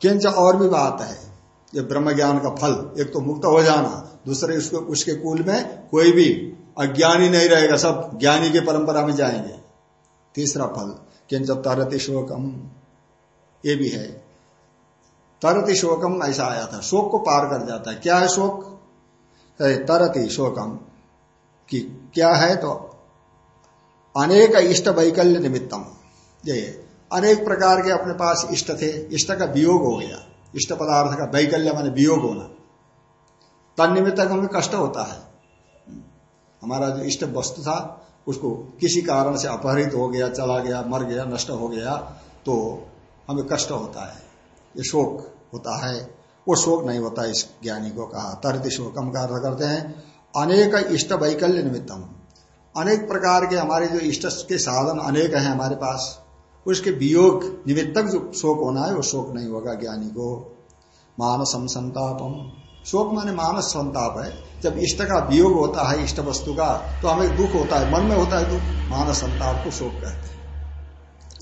किंच और भी बात है, ये ब्रह्म ज्ञान का फल, एक तो मुक्त हो जाना, दूसरे उसको, उसके कुल में कोई भी अज्ञानी नहीं रहेगा, सब ज्ञानी के परंपरा में जाएँगे। तीसरा फल किंच तरति शोकम? ये भी है। तरति शोकम ऐसा आया था। शोक को पार कर जाता है। क्या है शोक? तरति शोकम। कि क्या है तो अनेक इष्ट वैकल्य निमित्तम। ये, अनेक प्रकार के अपने पास इष्ट थे। इष्ट का वियोग हो गया। इष्ट पदार्थ का वैकल्य माने वियोग होना। तन निमित्त हमें कष्ट होता है। हमारा जो इष्ट वस्तु था उसको किसी कारण से अपहरित हो गया, चला गया, मर गया, नष्ट हो गया तो हमें कष्ट होता है। ये शोक होता है। वो शोक नहीं होता इस ज्ञानी को कहा। तरति शोकम का अर्थ करते हैं, अनेक इष्ट वैकल्य निमित्तम। अनेक प्रकार के हमारे जो इष्ट के साधन अनेक हैं हमारे पास, उसके वियोग निमित्तक जो शोक होना है, वो शोक नहीं होगा ज्ञानी को। मानसम संतापम। शोक माने मानस संताप है। जब इष्ट का वियोग होता है, इष्ट वस्तु का तो हमें दुख होता है, मन में होता है दुख। मानस संताप को शोक कहते हैं।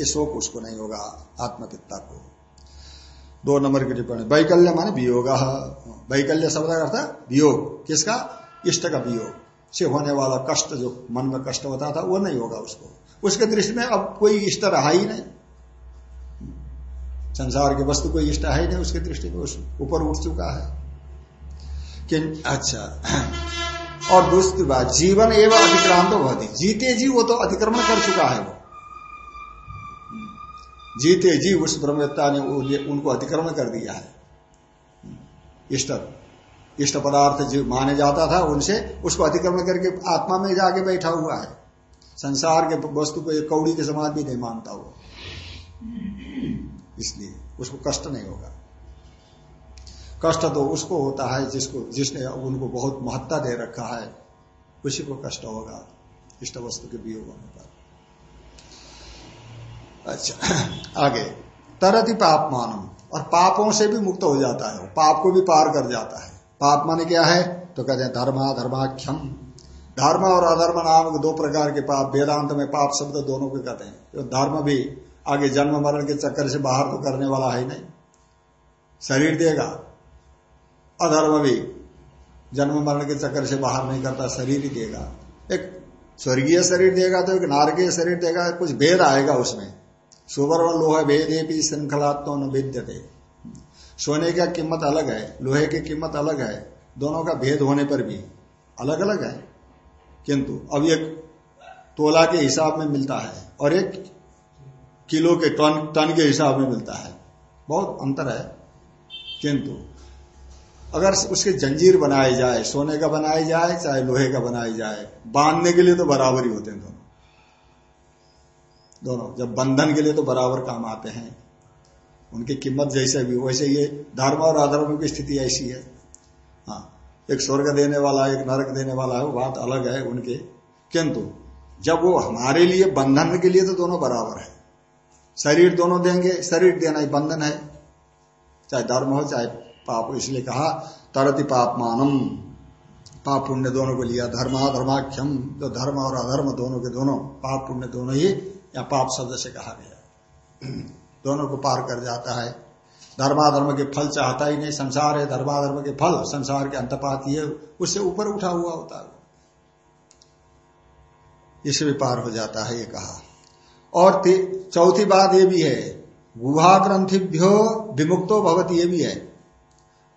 ये शोक उसको नहीं होगा आत्मपिता को। दो नंबर की टिप्पणी, वैकल्य माने वियोग। वैकल्य शब्द का अर्थ वियोग। किसका? इष्ट का वियोग। से होने वाला कष्ट, जो मन में कष्ट होता था, वो नहीं होगा उसको। उसके दृष्टि में अब कोई इष्ट रहा ही नहीं। संसार की वस्तु कोई इष्ट है ही नहीं उसके दृष्टि में। ऊपर उठ चुका है। अच्छा। और दूसरी बात, जीवन एवं अतिक्रांत होती जीते जी, वो तो अतिक्रमण कर चुका है वो। जीते जी, उस ब्रह्मवेत्ता ने उनको अतिक्रमण कर दिया है। इष्ट इष्ट पदार्थ जो माने जाता था, उनसे उसको अतिक्रमण करके आत्मा में जाके बैठा हुआ है। संसार के वस्तु को कौड़ी के समाज भी नहीं मानता वो। इसलिए उसको कष्ट नहीं होगा। कष्ट तो उसको होता है जिसको, जिसने उनको बहुत महत्ता दे रखा है, उसी को कष्ट होगा, इष्ट वस्तु के वियोग होने पर। अच्छा आगे। तरति पाप मानम, और पापों से भी मुक्त हो जाता है पाप को भी पार कर जाता है। पाप माने क्या है? तो कहते हैं धर्मा, धर्माख्यम। धर्म और अधर्म नाम दो प्रकार के पाप, वेदांत में पाप शब्द दोनों के कहते हैं। तो धर्म भी आगे जन्म मरण के चक्कर से बाहर तो करने वाला है नहीं। शरीर देगा अधर्म। भी जन्म मरण के चक्कर से बाहर नहीं करता, शरीर ही देगा। एक स्वर्गीय शरीर देगा तो एक नारकीय शरीर देगा, कुछ भेद आएगा उसमें। सुवर्ण लोह भेदे भी श्रृंखला तो न भेद्य सोने का कीमत अलग है, लोहे की कीमत अलग है, दोनों का भेद होने पर भी अलग अलग है। किंतु अब एक तोला के हिसाब में मिलता है और एक किलो के टन टन के हिसाब में मिलता है। बहुत अंतर है। किंतु अगर उसके जंजीर बनाए जाए, सोने का बनाई जाए, चाहे लोहे का बनाई जाए, बांधने के लिए तो बराबर ही होते हैं दोनों। दोनों, जब बंधन के लिए तो बराबर काम आते हैं। उनकी कीमत जैसे भी वैसे ये धर्म और अधर्म की स्थिति ऐसी है। हाँ एक स्वर्ग देने वाला, एक नरक देने वाला है, वो बात अलग है उनके। किंतु, जब वो हमारे लिए बंधन के लिए तो दोनों बराबर है। शरीर दोनों देंगे, शरीर देना ही बंधन है। चाहे धर्म हो, चाहे पाप, इसलिए कहा, तरति पापमानम। पाप पुण्य दोनों को लिया धर्माधर्माख्यम जो धर्म और अधर्म दोनों के दोनों, पाप पुण्य दोनों ही, या पाप शब्द से कहा गया दोनों को पार कर जाता है। धर्माधर्म के फल चाहता ही नहीं, संसार है, धर्माधर्म के फल संसार के अंतपाती है उससे ऊपर उठा हुआ होता है इसे भी पार हो जाता है, ये कहा। और चौथी बात ये भी है गुहा ग्रंथिभ्यो विमुक्तो भवती, ये भी है।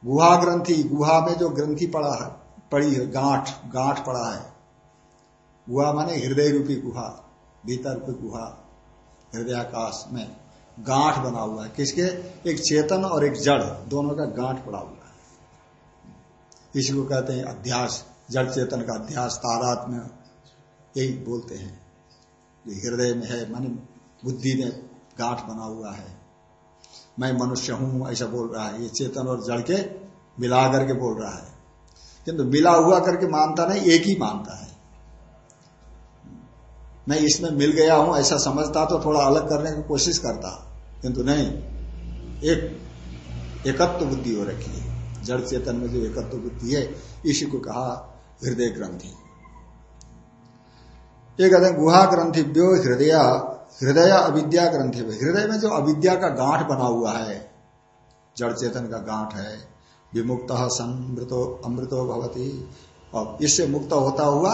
गुहा ग्रंथि, गुहा में जो ग्रंथि पड़ा है, पड़ी है, गांठ गांठ पड़ा है। गुहा माने हृदय रूपी गुहा, भीतर की गुहा हृदयाकाश में गांठ बना हुआ है। किसके? एक चेतन और एक जड़, दोनों का गांठ पड़ा हुआ है। इसी को कहते हैं अध्यास, जड़ चेतन का अध्यास तारात में यही बोलते हैं। हृदय में है, मान बुद्धि में गांठ बना हुआ है। मैं मनुष्य हूँ, ऐसा बोल रहा है। ये चेतन और जड़ के मिला करके बोल रहा है। किंतु मिला हुआ करके मानता नहीं, एक ही मानता है। मैं इसमें मिल गया हूँ, ऐसा समझता तो थोड़ा अलग करने की कोशिश करता, किंतु नहीं। एक, एकत्व बुद्धि हो रखी है। जड़ चेतन में जो एकत्व बुद्धि है, इसी को कहा हृदय ग्रंथि। ये कहते हैं गुहा ग्रंथिव्यो हृदय हृदय अविद्या ग्रंथि हृदय में जो अविद्या का गांठ बना हुआ है, जड़ चेतन का गांठ है, विमुक्त संमृतो अमृतो भवती। और इससे मुक्त होता हुआ,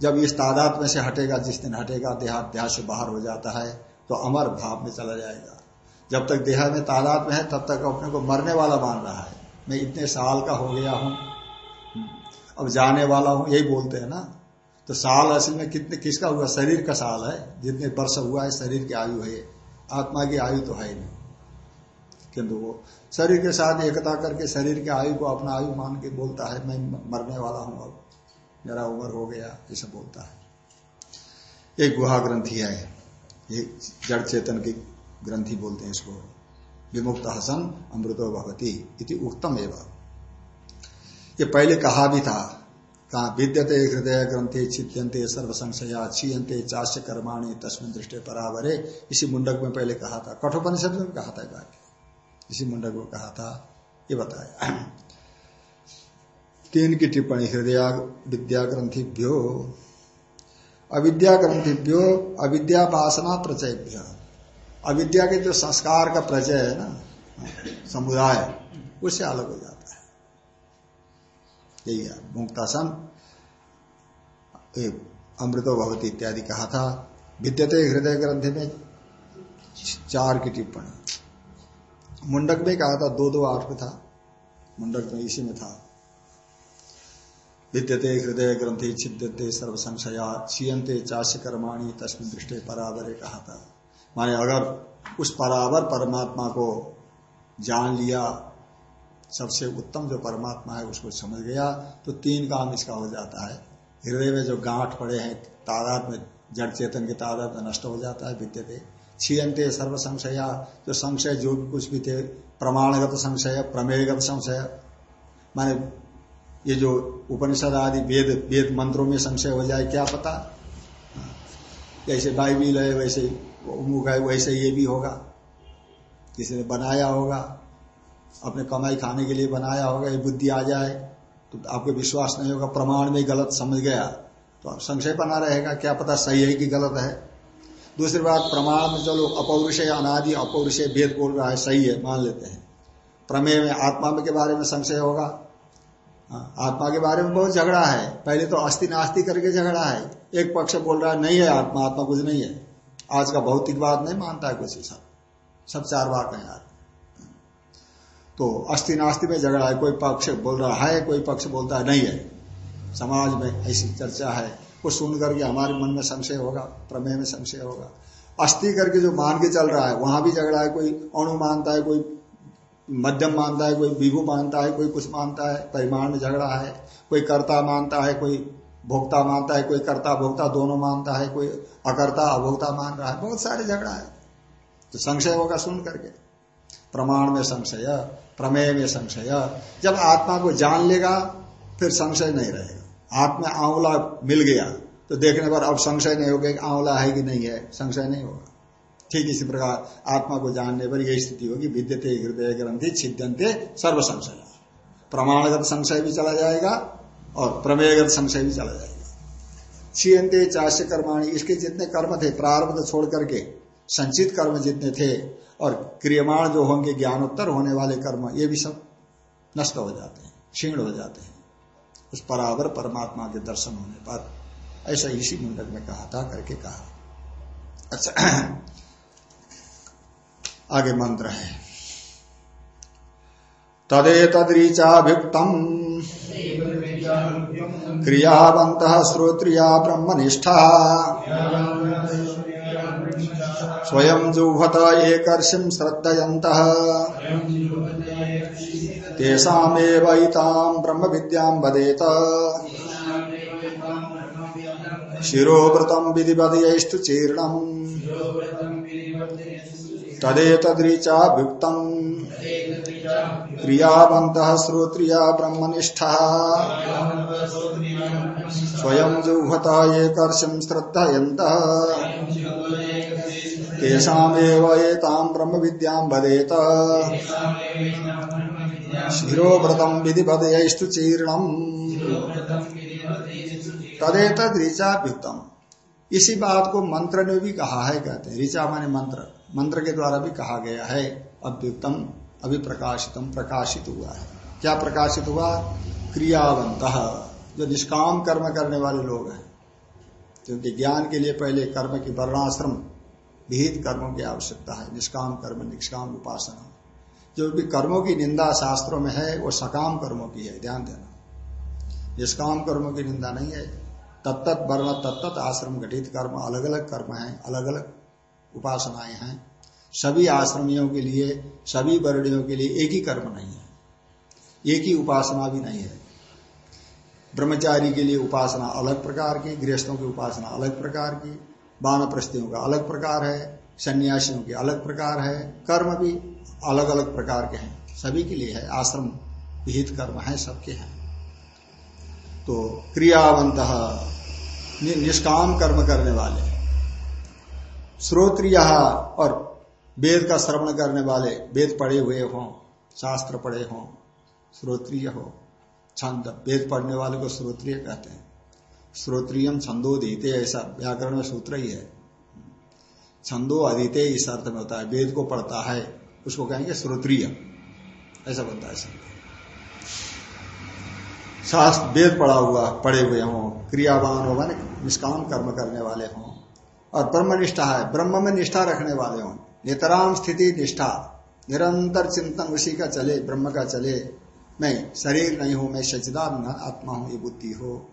जब इस तादाद में से हटेगा, जिस दिन हटेगा देहाध्यास से बाहर हो जाता है तो अमर भाव में चला जाएगा। जब तक देहा में तादाद में है, तब तक अपने को मरने वाला मान रहा है। मैं इतने साल का हो गया हूँ, अब जाने वाला हूँ, यही बोलते हैं ना तो साल असल में कितने, किसका हुआ? शरीर का साल है। जितने वर्ष हुआ है, शरीर की आयु है। आत्मा की आयु तो है नहीं। किंतु वो शरीर के साथ एकता करके शरीर के आयु को अपना आयु मान के बोलता है, मैं मरने वाला हूँ अब। मेरा उम्र हो गया, ऐसा बोलता है। एक गुहा ग्रंथि है। ये जड़ चेतन की ग्रंथि बोलते हैं इसको। विमुक्त हसन अमृतो भगवती इति उत्तम एवं। ये पहले कहा भी था कहा विद्यते हृदय ग्रंथे छिद्यंते सर्व संशया क्षीयते चाष्य कर्माणी तस्मिन दृष्टि परावरे। इसी मुंडक में पहले कहा था, कठोपनिषद में कहा था वाक्य इसी मुंडक में कहा था, ये बताया। तीन की टिप्पणी, हृदय विद्या ग्रंथिभ्यो, अविद्या ग्रंथिभ्यो, अविद्या वासना प्रचयभ्य। अविद्या के जो संस्कार का प्रचय है ना, समुदाय, उससे अलग हो जाता यही है मुक्तासन अमृतो भवती इत्यादि कहा था। विद्यते हृदय ग्रंथि में चार की टिप्पणी। मुंडक में कहा था दो दो आठ में था। मुंडक में इसी में था। विद्यते हृदय ग्रंथि छिद्यते सर्व संशया क्षीयते चाष्य कर्माणी तस्मिन दृष्टि परावरे कहा था। माने अगर उस परावर परमात्मा को जान लिया सबसे उत्तम जो परमात्मा है, उसको समझ गया तो तीन काम इसका हो जाता है। हृदय में जो गांठ पड़े हैं, तादाद में, जड़ चेतन के तादाद में नष्ट हो जाता है विद्यते छीयंते सर्व संशया जो संशय जो भी कुछ भी थे, प्रमाणगत संशय, प्रमेयगत संशय, माने ये जो उपनिषद आदि वेद वेद मंत्रों में संशय हो जाए, क्या पता? जैसे बाइबिल है, वैसे मुख है, वैसे ये भी होगा। किसी ने बनाया होगा अपने कमाई खाने के लिए बनाया होगा ये बुद्धि आ जाए तो आपको विश्वास नहीं होगा प्रमाण में गलत समझ गया। तो संशय बना रहेगा क्या पता सही है कि गलत है। दूसरी बात प्रमाण में चलो अपौरुषय अनादि अपौरुषय भेद बोल रहा है सही है मान लेते हैं। प्रमेय में आत्मा के बारे में संशय होगा। हाँ, आत्मा के बारे में बहुत झगड़ा है। पहले तो अस्थि नास्ति करके झगड़ा है। एक पक्ष बोल रहा है नहीं है आत्मा आत्मा कुछ नहीं है। आज का भौतिक बात नहीं मानता है कुछ सब। सब चार बात है यार तो अस्थि नास्ति में झगड़ा है कोई पक्ष बोल रहा है कोई पक्ष बोलता है नहीं है समाज में ऐसी चर्चा है वो सुन करके हमारे मन में संशय होगा प्रमेय में संशय होगा अस्थि करके जो मान के चल रहा है वहाँ भी झगड़ा है कोई अणु मानता है कोई मध्यम मानता है कोई विभु मानता है कोई कुछ मानता है परिमाण में झगड़ा है कोई कर्ता मानता है कोई भोक्ता मानता है कोई कर्ता भोक्ता दोनों मानता है कोई अकर्ता अभोक्ता मान रहा है बहुत सारे झगड़ा है तो संशय होगा सुन करके प्रमाण में संशय, प्रमेय में संशय। जब आत्मा को जान लेगा, फिर संशय नहीं रहेगा। हाथ में आंवला मिल गया तो देखने पर अब संशय नहीं होगा कि आंवला है कि नहीं है। संशय नहीं होगा। ठीक इसी प्रकार आत्मा को जानने पर यही स्थिति होगी, विद्यते हृदय ग्रंथि छिद्यंते सर्व संशय प्रमाणगत संशय भी चला जाएगा और प्रमेयगत संशय भी चला जाएगा। छियंते चाष्य कर्माणी, इसके जितने कर्म थे प्रारब्ध छोड़ करके, संचित कर्म जितने थे और क्रियमाण जो होंगे ज्ञानोत्तर होने वाले कर्म ये भी सब नष्ट हो जाते हैं क्षीण हो जाते हैं। उस परावर परमात्मा के दर्शन होने पर ऐसा इसी मुंडक में कहा था करके कहा। अच्छा आगे मंत्र है। तदे तदरीचाभिक्तम क्रियावंत श्रोत्रिया ब्रह्मनिष्ठा। स्वयं जुहत एकर्षिम श्रद्धयंत तेषामेवैतां ब्रह्म विद्यां वदेत। शिरोवृतं विधिवदयैस्तु चीर्णम्। तदेतदृचाभुक्तम् क्रियावन्तः श्रोत्रिया ब्रह्मनिष्ठः। स्वयं जुह्वता ये कर्षं श्रद्धयन्तः। तेषामेव एतां ब्रह्मविद्यां वदेत शिरोव्रतं विधिपदयैस्तु चीर्णम्। तदेतद ऋचा व्युक्तम इसी बात को मंत्र ने भी कहा है, कहते हैं। ऋचा माने मंत्र। मंत्र के द्वारा भी कहा गया है अभ्युक्तम अभिप्रकाशितम, प्रकाशित हुआ है। क्या प्रकाशित हुआ? क्रियावंत, जो निष्काम कर्म करने वाले लोग हैं। क्योंकि ज्ञान के लिए पहले कर्म की वर्णाश्रम विहित कर्मों की आवश्यकता है, निष्काम कर्म, निष्काम उपासना। जो भी कर्मों की निंदा शास्त्रों में है, वो सकाम कर्मों की है, ध्यान देना। निष्काम कर्मों की निंदा नहीं है। तत्त वर्ण तत्त आश्रम घटित कर्म अलग अलग कर्म है अलग अलग उपासनाएँ हैं। सभी आश्रमियों के लिए, सभी वर्णियों के लिए एक ही कर्म नहीं है। एक ही उपासना भी नहीं है। ब्रह्मचारी के लिए उपासना अलग प्रकार की, गृहस्थों की उपासना अलग प्रकार की बानप्रस्थियों का अलग प्रकार है, सन्यासियों के अलग प्रकार है, कर्म भी अलग अलग प्रकार के हैं। सभी के लिए है, आश्रम विहित कर्म है, सबके हैं। तो क्रियावंत निष्काम कर्म करने वाले, श्रोत्रिय और वेद का श्रवण करने वाले वेद पढ़े हुए हों, शास्त्र पढ़े हों, श्रोत्रिय हो, छंद, वेद पढ़ने वाले को श्रोत्रिय कहते हैं। श्रोत्रियम छंदो दीते, ऐसा व्याकरण में सूत्र ही है। छंदो अधीते इस अर्थ में होता है, वेद को पढ़ता है, उसको कहेंगे श्रोत्रिय। ऐसा बनता है शास्त्र वेद पढ़ा हुआ, पढ़े हुए हों, क्रियावान हो, माने निष्काम कर्म करने वाले हों, और ब्रह्म निष्ठा है, ब्रह्म में निष्ठा रखने वाले हों, नितराम स्थिति निष्ठा, निरंतर चिंतन उसी का चले, ब्रह्म का चले, मैं शरीर नहीं हूँ, मैं सचिदान आत्मा हूँ, ये बुद्धि हो।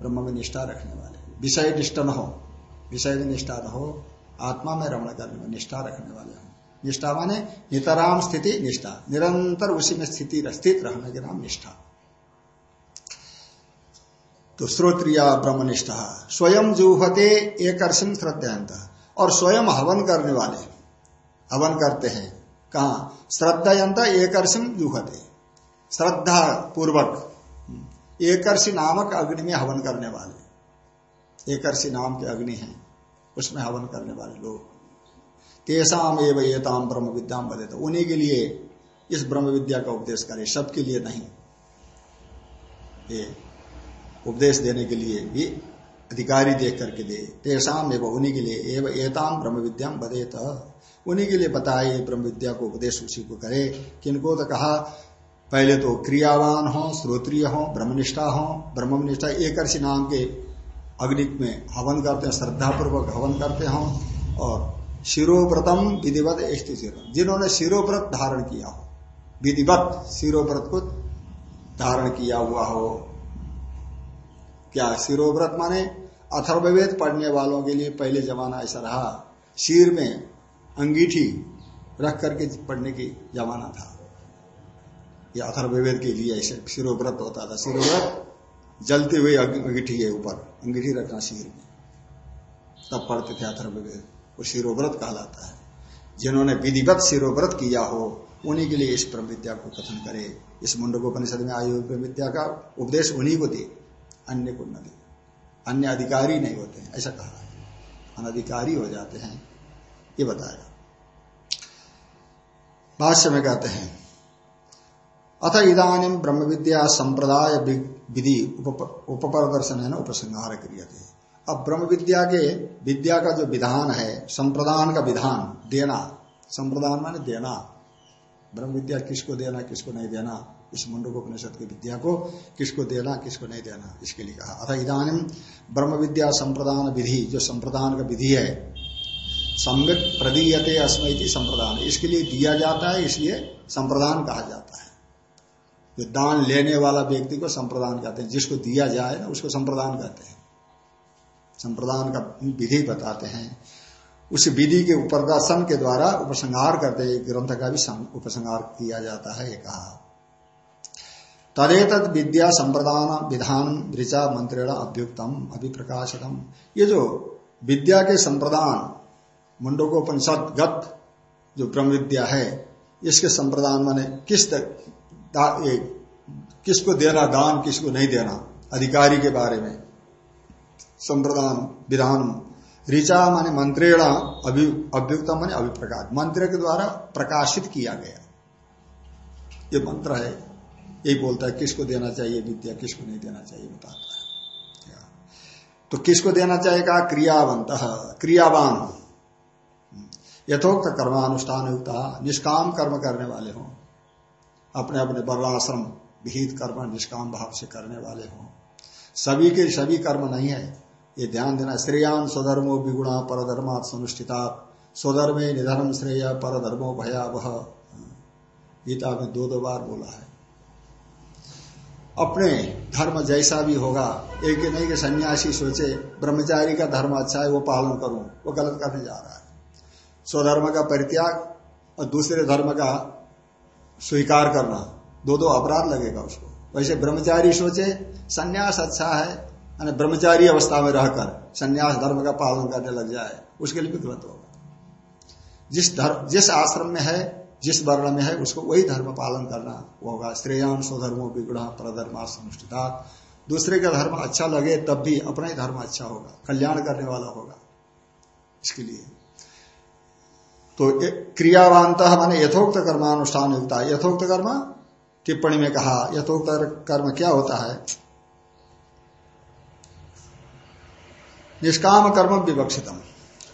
ब्रह्म में निष्ठा रखने वाले। विषय निष्ठ न हो। विषय में निष्ठा न हो। आत्मा में रमण करने में निष्ठा रखने वाले हो निष्ठा माने नितराम स्थिति निष्ठा। निरंतर उसी में स्थिति स्थित रहने के नाम निष्ठा। तो श्रोत्रिया ब्रह्मनिष्ठा स्वयं जूहते एक श्रद्धांत और स्वयं हवन करने वाले। हवन करते हैं। कहा? श्रद्धा श्रद्धायंत एक जूहते श्रद्धा पूर्वक। एकर्षि नामक अग्नि में हवन करने वाले। एकर्षि नाम के अग्नि हैं, उसमें हवन करने वाले लोग। तेसाम एवं एताम ब्रह्म विद्याम बदे तो उन्हीं के लिए इस ब्रह्म विद्या का उपदेश करे सबके लिए नहीं। ये उपदेश देने के लिए भी अधिकारी देख करके दे। तेसाम एवं उन्हीं के लिए, एवं एताम ब्रह्म विद्याम बदेत उन्हीं के लिए बताए ब्रह्म विद्या को, उपदेश उसी को करे। किनको तो कहा पहले तो क्रियावान हो, श्रोत्रिय हो, ब्रह्मनिष्ठा हो, ब्रह्मनिष्ठा एक नाम के अग्नि में हवन करते हैं श्रद्धा पूर्वक हवन करते हो, और शिरोव्रतम विधिवत स्थित जिन्होंने शिरोव्रत धारण किया हो, विधिवत शिरोव्रत को धारण किया हुआ हो, क्या शिरोव्रत माने? अथर्ववेद पढ़ने वालों के लिए पहले जमाना ऐसा रहा। शीर में अंगीठी रख करके पढ़ने की जमाना था। ये अथर्वेद के लिए ऐसे शिरोव्रत होता था। शिरोव्रत जलते हुए अंगीठी है ऊपर, अंगीठी रखना सिर में। तब पढ़ते थे अथर्वेद वो शिरोव्रत कहलाता है। जिन्होंने विधिवत शिरोव्रत किया हो, उन्हीं के लिए इस ब्रह्म विद्या को कथन करे। इस मुंडकोपनिषद में आयु ब्रह्म विद्या का उपदेश उन्हीं को दे, अन्य को न दे। अन्य अधिकारी नहीं होते ऐसा कहा है। अनधिकारी हो जाते हैं, ये बताया। भाष्य में कहते हैं अथ इधानी ब्रह्म विद्या संप्रदाय विधि उपप्रदर्शन है ना उपसंहार क्रिया थे अब ब्रह्म विद्या के विद्या का जो विधान है, संप्रदान का विधान, देना। संप्रदान माने देना। ब्रह्म विद्या किसको देना, किसको नहीं देना? इस मुंडकोपनिषद की विद्या को किसको देना, किसको नहीं देना? इसके लिए कहा। अथा इधानी ब्रह्म विद्या संप्रदान विधि, जो संप्रदान का विधि है सम्यक प्रदीयते अस्मृति संप्रदान। इसके लिए दिया जाता है, इसलिए संप्रदान कहा जाता है। जो दान लेने वाला व्यक्ति को संप्रदान कहते हैं। जिसको दिया जाए ना, उसको संप्रदान कहते हैं। संप्रदान का विधि बताते हैं। उस विधि के उपदर्शन के द्वारा उपसंहार करते हैं। ग्रंथ का भी उपसंहार किया जाता है ये कहा। तदेत विद्या संप्रदान विधान ऋचा मंत्रेण अभ्युक्तम, अभिप्रकाशितम। ये जो विद्या के संप्रदान, मुंडकोपनिषद गत जो ब्रह्म विद्या है, इसके संप्रदान माने किस किसको देना दान, किसको नहीं देना, अधिकारी के बारे में। संप्रदान, विधान, ऋचा माने मंत्रेण अभ्युक्त माने अभिप्रकाश। मंत्र के द्वारा प्रकाशित किया गया। ये मंत्र है। यही बोलता है, किसको देना चाहिए विद्या, किसको नहीं देना चाहिए, बताता है। तो किसको देना चाहिए कहा? क्रियावंत क्रियावान। यथोक्त कर्मानुष्ठान युक्त निष्काम कर्म करने वाले हों। अपने अपने वर्णाश्रम विहित कर्म निष्काम भाव से करने वाले हों। सभी के सभी कर्म नहीं है। ये ध्यान देना श्रेयान स्वधर्मो विगुणा परधर्मात सनुष्ठिता स्वधर्मे निधर्म श्रेय परधर्मो भयावह। गीता में दो दो बार बोला है। अपने धर्म जैसा भी होगा, एक नहीं कि सन्यासी सोचे, ब्रह्मचारी का धर्म अच्छा है, वो पालन करूँ, वो गलत करने जा रहा है। स्वधर्म का परित्याग और दूसरे धर्म का स्वीकार करना। दो दो अपराध लगेगा उसको। वैसे ब्रह्मचारी सोचे, सन्यास अच्छा है, यानी ब्रह्मचारी अवस्था में रहकर सन्यास धर्म का पालन करने लग जाए, उसके लिए भी गलत होगा। जिस धर्म, जिस आश्रम में है, जिस वर्ण में है, उसको वही धर्म पालन करना होगा। श्रेयान स्वधर्मो विगुण परधर्मानुष्ठिता दूसरे का धर्म अच्छा लगे, तब भी अपना ही धर्म अच्छा होगा, कल्याण करने वाला होगा, इसके लिए। तो क्रियावांत माने यथोक्त कर्मानुष्ठान युक्ता यथोक्त कर्म, टिप्पणी में कहा, यथोक्त कर्म क्या होता है? निष्काम कर्म विवक्षितम।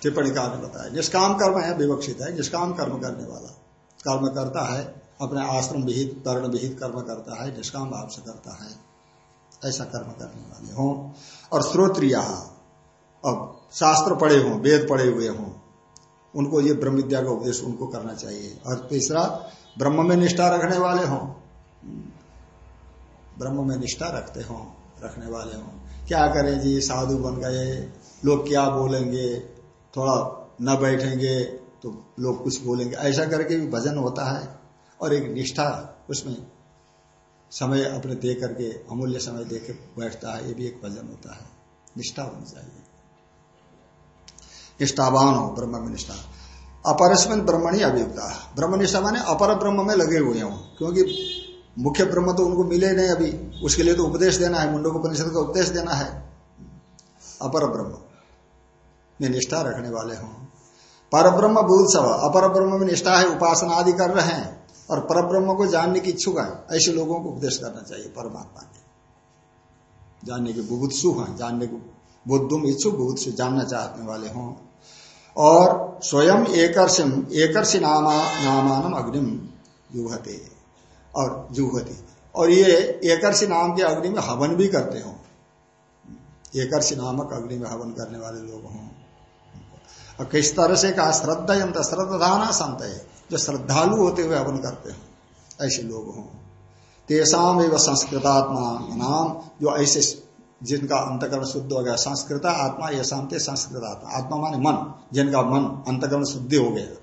टिप्पणी का ने बताया। निष्काम कर्म है, विवक्षित है। निष्काम कर्म करने वाला। कर्म करता है, अपने आश्रम विहित, वर्ण विहित कर्म करता है, निष्काम भाव से करता है। ऐसा कर्म करने वाले हों। और श्रोत्रिया, अब शास्त्र पढ़े हों, वेद पढ़े हुए हों उनको ये ब्रह्म विद्या का उपदेश उनको करना चाहिए। और तीसरा, ब्रह्म में निष्ठा रखने वाले हों। ब्रह्म में निष्ठा रखते हों, रखने वाले हों। क्या करें जी, साधु बन गए, लोग क्या बोलेंगे? थोड़ा न बैठेंगे तो लोग कुछ बोलेंगे। ऐसा करके भी भजन होता है। और एक निष्ठा उसमें समय अपने दे करके, अमूल्य समय दे बैठता है, ये भी एक भजन होता है। निष्ठा होनी चाहिए। निष्ठावान हो, ब्रह्म में निष्ठा। अपरस्मिन ब्रह्मणी अभियुक्ता। ब्रह्मनिष्ठा माने अपर ब्रह्म में लगे हुए हो, क्योंकि मुख्य ब्रह्म तो उनको मिले नहीं अभी। उसके लिए तो उपदेश देना है, मुंडो को परिषद का उपदेश देना है। अपर ब्रह्म में निष्ठा रखने वाले हों। पर ब्रह्म भूत सब अपर ब्रह्म में निष्ठा है, उपासना आदि कर रहे हैं, और पर ब्रह्म को जानने की इच्छुक है, ऐसे लोगों को उपदेश करना चाहिए, परमात्मा के। जानने के बुभुत्सु हैं, जानने को बुद्धुम इच्छुक बुभुत्सु जानना चाहने वाले हों। और स्वयं एकर्षम एकर्षि नामा अग्निम जुहते और जुहते और ये एकर्षि नाम के अग्नि में हवन भी करते हो। एकर्षि नामक अग्नि में हवन करने वाले लोग हों। और किस तरह से कहा, श्रद्धा यंत्र, श्रद्धाना संत है जो श्रद्धालु होते हुए हवन करते हो, ऐसे लोग हों। तेसाम एवं संस्कृतात्मा नाम जो ऐसे जिनका अंतकरण शुद्ध हो गया, संस्कृत, आत्मा, ये शांति, संस्कृत आत्मा। आत्मा माने मन, जिनका मन अंतकरण शुद्ध हो गया।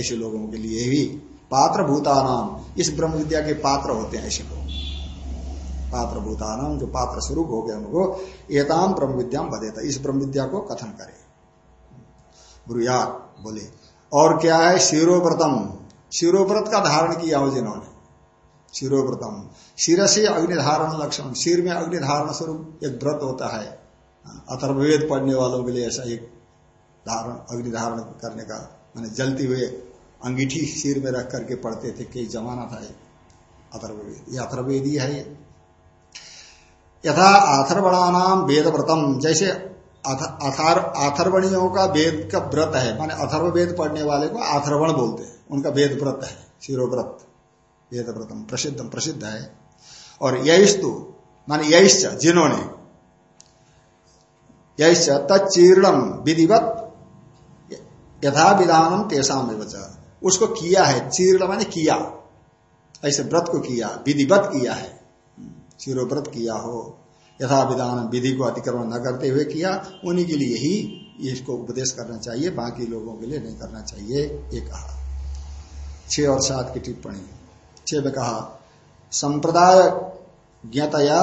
ऐसे लोगों के लिए ही पात्र भूतानाम इस ब्रह्म विद्या के पात्र होते हैं ऐसे लोग। पात्र भूतानाम जो पात्र स्वरूप हो गए उनको, एताम ब्रह्म विद्या बदेता इस ब्रह्म विद्या को कथन करे। ब्रुयात बोले, और क्या है शिरोव्रतम? शिरोव्रत का धारण किया हो जिन्होंने। शिरोव्रतम शिर से अग्निधारण लक्षण सिर में अग्निधारण स्वरूप एक व्रत होता है। अथर्वेद पढ़ने वालों के लिए ऐसा एक धारण, अग्निधारण करने का, मैंने जलती हुए अंगीठी सिर में रख करके पढ़ते थे कई जमाना था अथर्वेद ये अथर्वेद ही है यथा अथर्वणानाम वेद व्रतम जैसे अथर्वणियों का वेद का व्रत है। माने अथर्व वेद पढ़ने वाले को अथर्वण बोलते हैं। उनका वेद व्रत है, शिरोव्रत। वेद व्रतम प्रसिद्ध प्रसिद्ध है और यश माने यश जिन्होंने यश तत्चीर्णम विधिवत यथा विधानम तेसाम उसको किया है, चीर्ण माने किया। ऐसे व्रत को किया, विधिवत किया है। शिरोव्रत किया हो यथा विधान विधि को अतिक्रमण न करते हुए किया, उन्हीं के लिए ही इसको उपदेश करना चाहिए, बाकी लोगों के लिए नहीं करना चाहिए, ये कहा। छह और सात की टिप्पणी। छह कहा संप्रदाय ज्ञतया,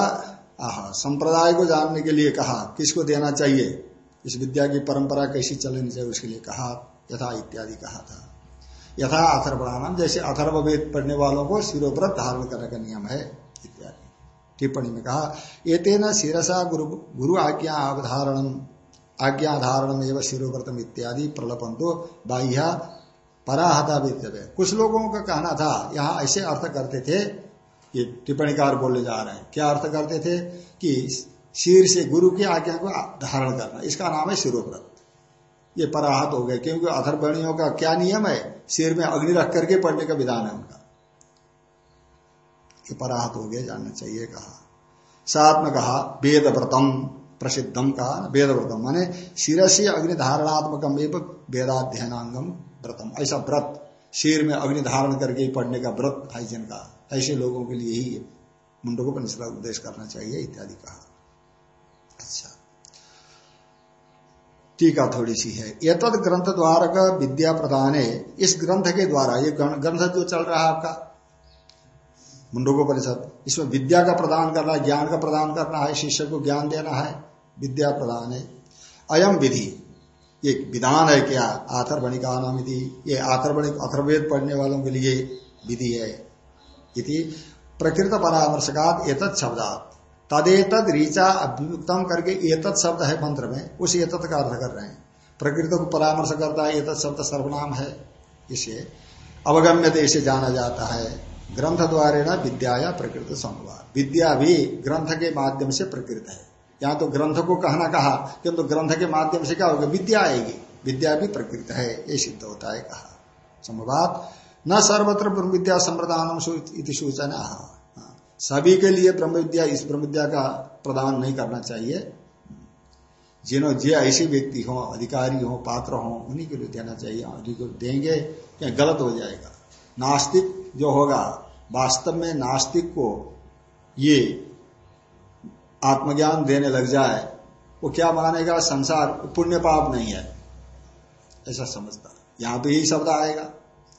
आह, संप्रदाय को जानने के लिए कहा, किसको देना चाहिए? इस विद्या की परंपरा कैसी चलनी चाहिए उसके लिए कहा, यथा इत्यादि कहा था। यथा अथर्वणाम जैसे अथर्वेद पढ़ने वालों को शिरोव्रत धारण करने का नियम है, इत्यादि। टिप्पणी में कहा, एतेन शिरसा गुरु गुरु आज्ञा अवधारण आज्ञाधारण एवं शिरोव्रतम इत्यादि प्रलपन तो बाह्य पराहता विद्य कुछ लोगों का कहना था, यहाँ ऐसे अर्थ करते थे, ये टिप्पणीकार बोलने जा रहे हैं। क्या अर्थ करते थे? कि शीर से गुरु की आज्ञा को धारण करना, इसका नाम है शिरोव्रत। ये पराहत हो गए, क्योंकि अधर्वणियों का क्या नियम है? सिर में अग्नि रख करके पढ़ने का विधान है उनका। ये पराहत हो गया जानना चाहिए कहा। साथ में कहा वेद व्रतम प्रसिद्धम कहा वेद व्रतम माने शिर से अग्नि वेदाध्ययनांगम व्रतम ऐसा व्रत शीर में अग्नि धारण करके पढ़ने का व्रत है जिनका ऐसे लोगों के लिए ही मुंडो को उपदेश करना चाहिए, इत्यादि कहा। अच्छा। टीका थोड़ी सी है। ये तद ग्रंथ द्वारा का विद्या प्रदान, इस ग्रंथ के द्वारा, ये ग्रंथ जो चल रहा है आपका मुंडको परिषद इसमें विद्या का प्रदान करना है ज्ञान का प्रदान करना है, शिष्य को ज्ञान देना है, विद्या प्रदान। है अयम विधि। ये विधान है क्या आथर्वणिका नाम विधि ये आथर्वणिक अथर्वेद पढ़ने वालों के लिए विधि है। इति प्रकृत परामर्शकात एतत् शब्दात। तदेतद रीचा अभ्युक्तम करके एतत् शब्द है मंत्र में, उस एतत् का अर्थ कर रहे हैं। प्रकृत को परामर्श करता है एतत् शब्द सर्वनाम है इसे अवगम्य इसे जाना जाता है। ग्रंथ द्वारे न विद्या या प्रकृत संभव विद्या भी ग्रंथ के माध्यम से प्रकृत है। यहाँ तो ग्रंथ को कहना कहा, किंतु तो ग्रंथ के माध्यम से क्या होगा? विद्या आएगी। विद्या भी प्रकृत है, ये सिद्ध होता है कहा। संभवात न सर्वत्र ब्रह्म विद्या संप्रदान सूचना। हाँ। सभी के लिए ब्रह्म विद्या, इस ब्रह्म विद्या का प्रदान नहीं करना चाहिए। जिन्हों जो ऐसे व्यक्ति हो, अधिकारी हो, पात्र हो, उन्हीं के लिए देना चाहिए। उन्हीं को देंगे, क्या गलत हो जाएगा। नास्तिक जो होगा, वास्तव में नास्तिक को ये आत्मज्ञान देने लग जाए, वो क्या मानेगा? संसार, पुण्य पाप नहीं है। ऐसा समझता यहाँ तो यही शब्द आएगा।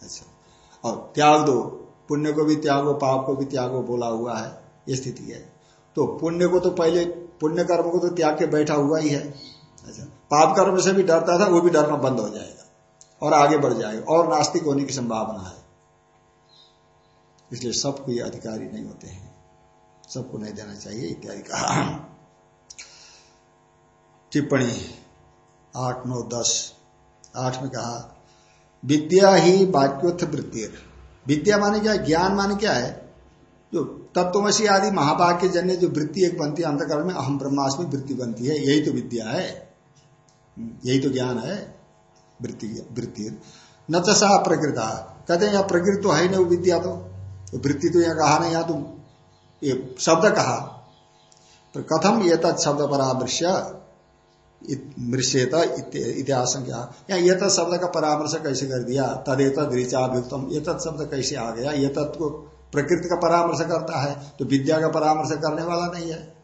अच्छा। और त्याग दो। पुण्य को भी त्यागो पाप को भी त्यागो बोला हुआ है, ये स्थिति है। तो पुण्य को तो पहले, पुण्य कर्म को तो त्याग के बैठा हुआ ही है। अच्छा। पाप कर्म से भी डरता था, वो भी डरना बंद हो जाएगा। और आगे बढ़ जाएगा। और नास्तिक होने की संभावना है। इसलिए सबको ये अधिकारी नहीं होते हैं। सबको नहीं देना चाहिए इत्यादि कहा टिप्पणी आठ, नौ, दस। आठ में कहा, विद्या ही वाक्योत्थ वृत्ति विद्या माने क्या ज्ञान माने क्या है? जो तत्वमसी आदि महाभाग्य जन्य जो वृत्ति एक बनती है अंतकरण में, अहम ब्रह्मास्मि वृत्ति बनती है। यही तो विद्या है। यही तो ज्ञान है। वृत्ति न चा प्रकृता। कहते हैं, यहाँ प्रकृति तो है ही नहीं वो विद्या तो। वृत्ति तो यहाँ कहा नहीं, यहाँ तो ये शब्द कहा। तो कथम ये तत्शब्द परामर्श मृष्यत इतिहास या ये शब्द का परामर्श कैसे कर दिया? तदेत ऋचाभ्युक्तम। ये शब्द कैसे आ गया? ये को प्रकृति का परामर्श करता है तो विद्या का परामर्श करने वाला नहीं है।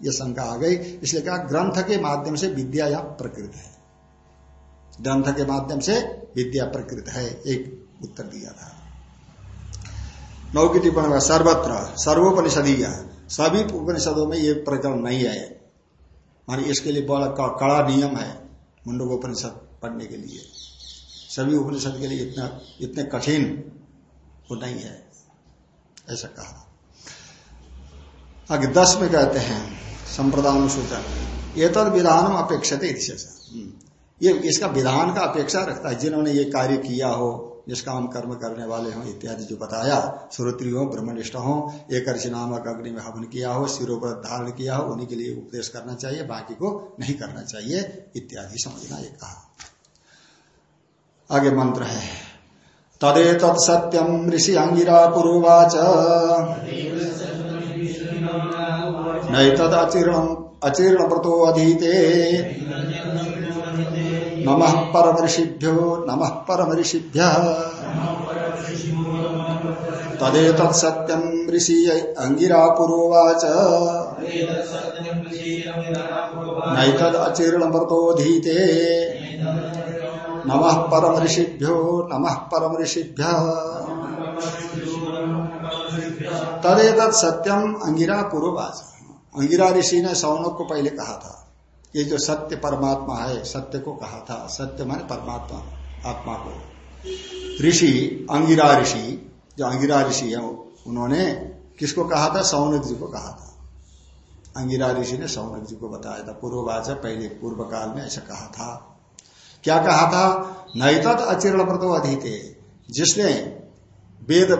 ये शंका आ गई। इसलिए कहा, ग्रंथ के माध्यम से विद्या या प्रकृत है। ग्रंथ के माध्यम से विद्या प्रकृत है। एक उत्तर दिया था। नौ की टिप्पणी सर्वत्र, सर्वोपनिषदीय, सभी उपनिषदों में ये प्रकरण नहीं है। मान इसके लिए बड़ा कड़ा नियम है मुंडकोपनिषद पढ़ने के लिए। सभी उपनिषद के लिए इतना, इतने कठिन वो नहीं है, ऐसा कहा। आगे दस में कहते हैं संप्रदान सूचन ये तद विधान अपेक्षित ये, इसका विधान का अपेक्षा रखता है, जिन्होंने ये कार्य किया हो जिस काम कर्म करने वाले हों इत्यादि जो बताया श्रोत्री हो ब्रह्मनिष्ठ हो एक नामक अग्नि में हवन किया हो, सिरों पर धारण किया हो, उन्हीं के लिए उपदेश करना चाहिए, बाकी को नहीं करना चाहिए, इत्यादि समझना ये कहा। आगे मंत्र है तदे तत्सत्यम ऋषि अंगिरा पुरोवाच। नई तद अचीर्ण अचीर्ण व्रतो अधीते। नम परम ऋषिभ्यो नम परम ऋषिभ्य तदेत सत्यम ऋषि अंगिरा पुरोवाच नैतद अचीर्ण व्रतोधीते नम परम ऋषिभ्यो नम परम ऋषिभ्य तदेत सत्यम अंगिरा पुरोवाच अंगिरा ऋषि ने सौनक को पहले कहा था ये जो सत्य परमात्मा है, सत्य को कहा था। सत्य माने परमात्मा, आत्मा को। ऋषि, अंगिरा ऋषि, जो अंगिरा ऋषि है, उन्होंने किसको कहा था? सौनक जी को कहा था। अंगिरा ऋषि ने सौनक जी को बताया था। पूर्व पूर्ववाच, पहले पूर्व काल में ऐसा कहा था। क्या कहा था? नैत अचिरण व्रतो अधीते। जिसने वेद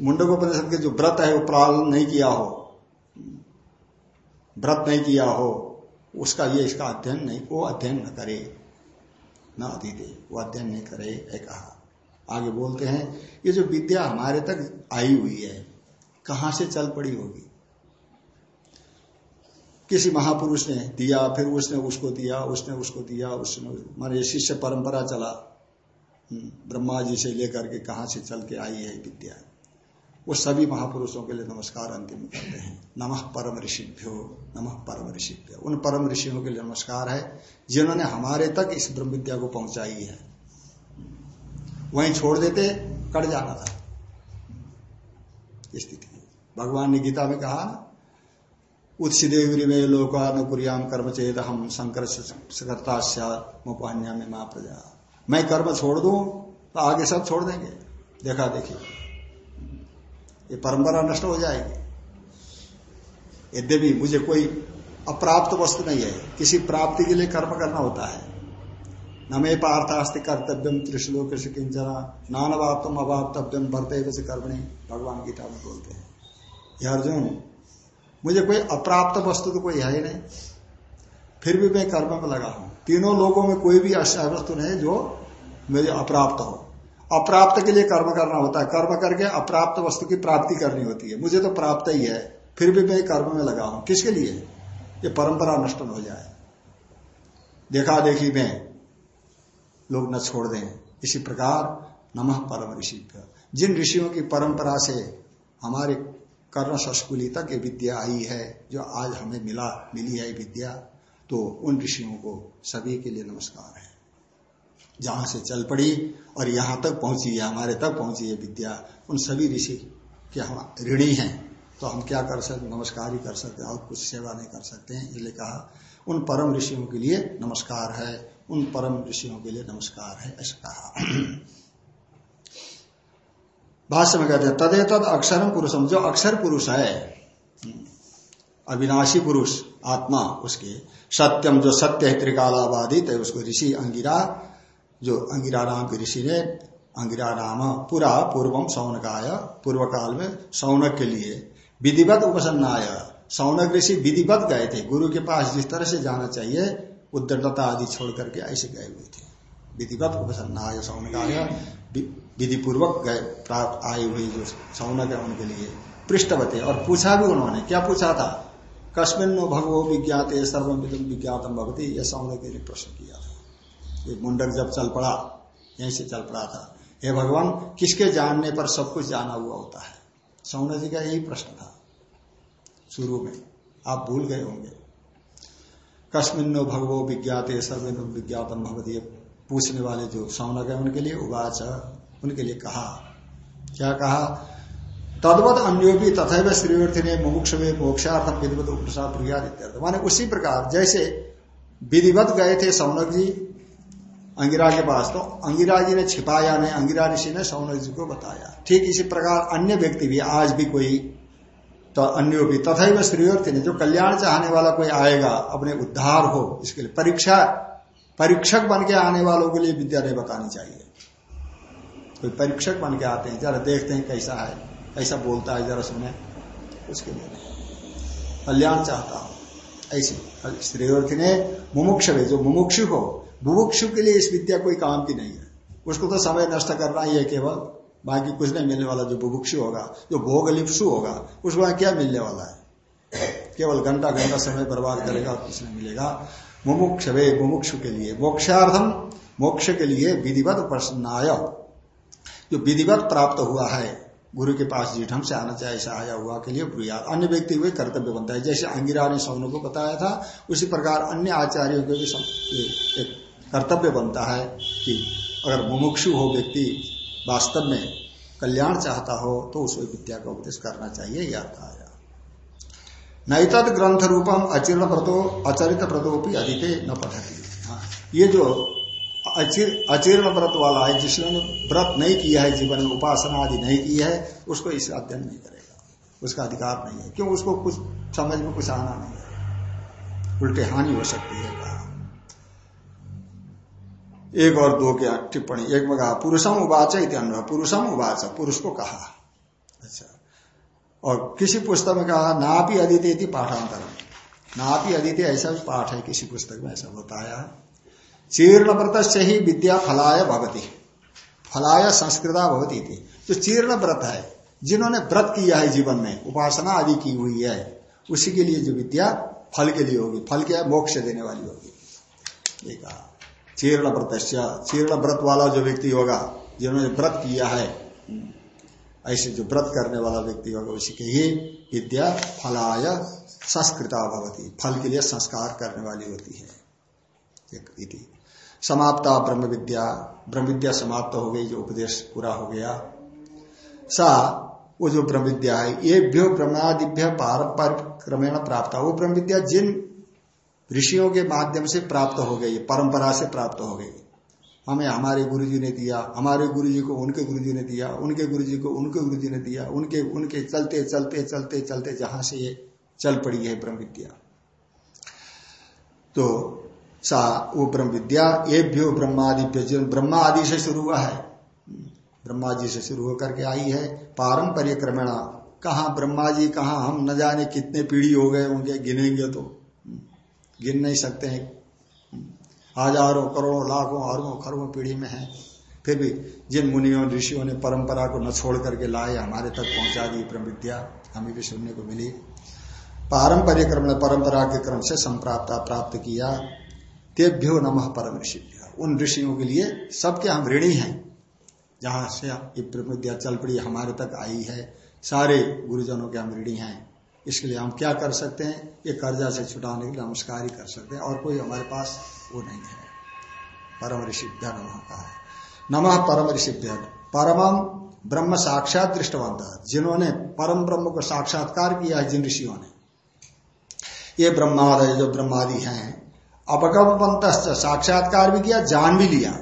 मुंडकोपनिषद के जो व्रत है, वो प्रारंभ नहीं किया हो, व्रत नहीं किया हो उसका ये इसका अध्ययन नहीं वो अध्ययन न करे। न अधीते वो अध्ययन नहीं करे कहा। आगे बोलते हैं ये जो विद्या हमारे तक आई हुई है कहाँ से चल पड़ी होगी? किसी महापुरुष ने दिया फिर उसने उसको दिया उसने उसको दिया उसने माने शिष्य परंपरा चला। हम्म, ब्रह्मा जी से लेकर के कहा से चल के आई है विद्या? वो सभी महापुरुषों के लिए नमस्कार अंतिम करते हैं। नमः परम ऋषिभ्यो। नमः परम ऋषिभ्यो। उन परम ऋषियों के लिए नमस्कार है, जिन्होंने हमारे तक इस ब्रह्म विद्या को पहुंचाई है। वहीं छोड़ देते, कट जाना था। स्थिति भगवान ने गीता में कहा ना उत्सिदेवी में लोकानुकुरियाम कर्म चेत हम शंकर सकर्ता में माँ प्रजा मैं कर्म छोड़ दू तो आगे सब छोड़ देंगे। देखा देखिए ये परंपरा नष्ट हो जाएगी। यद्यपि मुझे कोई अप्राप्त वस्तु नहीं है, किसी प्राप्ति के लिए कर्म करना होता है। न मे पार्थास्ति कर्तव्यम त्रिश्लोक से किंचना नानवाप्तम अभाप्तव्यम भरते से कर्मणी भगवान गीता में बोलते हैं। यह अर्जुन, मुझे कोई अप्राप्त वस्तु तो कोई है ही नहीं। फिर भी मैं कर्म में लगा हूँ। तीनों लोगों में कोई भी ऐसा वस्तु नहीं जो मेरे अप्राप्त हो। अप्राप्त के लिए कर्म करना होता है। कर्म करके अप्राप्त वस्तु की प्राप्ति करनी होती है। मुझे तो प्राप्त ही है। फिर भी मैं कर्म में लगा हूँ। किसके लिए? ये परंपरा नष्ट हो जाए। देखा देखी में लोग न छोड़ दें। इसी प्रकार नमः परम ऋषि जिन ऋषियों की परंपरा से हमारे कर्ण संस्कुली तक ये विद्या आई है, जो आज हमें मिला, मिली है विद्या तो उन ऋषियों को सभी के लिए नमस्कार है। जहाँ से चल पड़ी और यहाँ तक पहुँची है हमारे तक पहुँची है विद्या, उन सभी ऋषि के हम ऋणी हैं। तो हम क्या कर सकते, नमस्कार ही कर सकते, और कुछ सेवा नहीं कर सकते हैं। इसलिए कहा, उन परम ऋषियों के लिए नमस्कार है, उन परम ऋषियों के लिए नमस्कार है, ऐसा कहा। भाष्य में कहते हैं, तदे तद अक्षरम पुरुषम, जो अक्षर पुरुष है, अविनाशी पुरुष, आत्मा उसके, सत्यम जो सत्य है त्रिकालाबाधित है उसको ऋषि अंगिरा, जो अंगिरा नाम के ऋषि ने, अंगिरा नाम, पूरा पूर्वम सौनकाय पूर्व काल में सौनक के लिए विधिवत उपसन्नाय। सौनक ऋषि विधिवत गए थे। गुरु के पास जिस तरह से जाना चाहिए उद्दंडता आदि छोड़ करके ऐसे गए हुए थे। विधिवत उपसन्नाय सौनकाय विधि पूर्वक गए, प्राप्त आए हुए जो सौनक है उनके लिए पृष्ठवते और पूछा भी उन्होंने, क्या पूछा था? कस्मिन भगवो विज्ञात सर्वविदम विज्ञातम भगवती यह सौनक लिए प्रश्न किया था। ये मुंडक जब चल पड़ा, यहीं से चल पड़ा था। हे भगवान, किसके जानने पर सब कुछ जाना हुआ होता है? सौन जी का यही प्रश्न था। शुरू में। आप भूल गए होंगे। कस्मिन्नो भगवो विज्ञाते, सर्वेनो विज्ञातम भवती। पूछने वाले जो सौनक है उनके लिए उवाच, उनके लिए कहा। क्या कहा? तद्वत अन्योपी तथा श्रीवर्थ ने मुमुक्ष में मोक्षार्थम विधिवत उपसा प्रियाद माने उसी प्रकार, जैसे विधिवत गए थे सौनक जी अंगिरा के पास तो अंगिरा जी ने छिपाया नहीं अंगिरा ऋषि ने सौनक जी को बताया। ठीक इसी प्रकार अन्य व्यक्ति भी, आज भी कोई तो अन्य भी तथा वह जो कल्याण चाहने वाला कोई आएगा, अपने उद्धार हो, इसके लिए परीक्षा, परीक्षक बन के आने वालों के लिए विद्या नहीं बतानी चाहिए। कोई परीक्षक बन के आते हैं, जरा देखते हैं कैसा है, कैसा बोलता है, जरा सुने, उसके लिए कल्याण चाहता हूँ। ऐसी श्रीवर्थ ने मुमुक्ष जो मुमुक्षु हो मुमुक्षु के लिए इस विद्या कोई काम की नहीं है। उसको तो समय नष्ट करना ही है केवल। बाकी कुछ नहीं मिलने वाला, जो बुभुक्षु होगा, जो भोग लिप्सु होगा, उसको क्या मिलने वाला है? केवल घंटा घंटा समय बर्बाद करेगा कुछ नहीं मिलेगा। मुमुक्ष वे मुमुक्षु के लिए। मोक्षार्थम, मोक्ष के लिए विधिवत प्रसन्नाय जो विधिवत प्राप्त हुआ है, गुरु के पास जी ढंग से आना चाहिए आया हुआ के लिए बुरिया अन्य व्यक्ति हुए कर्तव्य बनता है। जैसे अंगिरा ने सौनों को बताया था, उसी प्रकार अन्य आचार्यों के भी कर्तव्य बनता है कि अगर मुमुक्षु हो व्यक्ति वास्तव में कल्याण चाहता हो तो उसे विद्या का उपदेश करना चाहिए, यह अर्थ आया। नैतद ग्रंथ रूपम अचीर्ण व्रतो अचरित व्रतोपि अधिक न पढ़ती हाँ ये जो अचीर्ण व्रत वाला है, जिसने व्रत नहीं किया है, जीवन में उपासना आदि नहीं की है, उसको इस अध्ययन नहीं करेगा। उसका अधिकार नहीं है, क्यों? उसको कुछ समझ में कुछ आना नहीं है। उल्टे हानि हो सकती है। एक और दो क्या टिप्पणी। एक में कहा, पुरुषम उवाच पुरुषम उवाच पुरुष को कहा। अच्छा। और किसी पुस्तक में कहा, नापी अदिति पाठांतरम। नापी अदिति ऐसा भी पाठ है किसी पुस्तक में, ऐसा बताया चीर्ण व्रत से ही विद्या फलाय भवती फलाय संस्कृता भवती थी जो चीर्ण व्रत है, जिन्होंने व्रत किया है जीवन में, उपासना आदि की हुई है, उसी के लिए जो विद्या फल के लिए होगी, फल क्या मोक्ष देने वाली होगी। ये कहा। चीर्ण व्रत चीर्ण व्रत वाला जो व्यक्ति होगा, जिन्होंने व्रत किया है, ऐसे जो व्रत करने वाला व्यक्ति होगा, उसी के ही विद्या फलाय संस्कृता भवती। फल के लिए संस्कार करने वाली होती है। समाप्ता ब्रह्म विद्या ब्रह्म विद्या समाप्त हो गई, जो उपदेश पूरा हो गया। सा, वो जो ब्रह्म विद्या है, ये भ्यो ब्रह्मादिभ्य पारंपरिक क्रमेण प्राप्त वो ब्रह्म विद्या जिन ऋषियों के माध्यम से प्राप्त हो गई, परंपरा से प्राप्त हो गई। हमें हमारे गुरु जी ने दिया, हमारे गुरु जी को उनके गुरु जी ने दिया, उनके गुरु जी को उनके गुरु जी ने दिया, उनके उनके चलते चलते चलते चलते जहाँ से ये चल पड़ी है ब्रह्म विद्या। तो सा, वो ब्रह्म विद्या ये भ्यो ब्रह्मादि ब्रह्मा आदि से शुरू हुआ है। ब्रह्मा जी से शुरू होकर के आई है। पारंपरिक क्रमेण, कहा ब्रह्मा जी, कहा हम न जाने कितने पीढ़ी हो गए उनके गिनेंगे तो। गिन नहीं सकते हैं। हज़ारों, करोड़ों, लाखों अरबों खरबों पीढ़ी में है। फिर भी जिन मुनियों ऋषियों ने परंपरा को न छोड़ करके लाए, हमारे तक पहुँचा दी ब्रह्म विद्या हमें भी सुनने को मिली। पारंपरिक क्रम ने परंपरा के क्रम से संप्राप्त प्राप्त किया। तेभ्यो नमः परम ऋषि उन ऋषियों के लिए सबके हम ऋणी हैं। जहाँ से ये ब्रह्म विद्या चल पड़ी, हमारे तक आई है। सारे गुरुजनों के हम ऋणी हैं। इसके लिए हम क्या कर सकते हैं? ये कर्जा से छुटाने के लिए नमस्कार ही कर सकते हैं। और कोई हमारे पास वो नहीं है। परम ऋषिभ्य नम का है। नमः परम ऋषिभ्य परम ब्रह्म साक्षात दृष्टवंत जिन्होंने परम ब्रह्म को साक्षात्कार किया है जिन ऋषियों ने। ये ब्रह्मादय जो ब्रह्मादि हैं अपगमपंत साक्षात्कार भी किया जान भी लिया।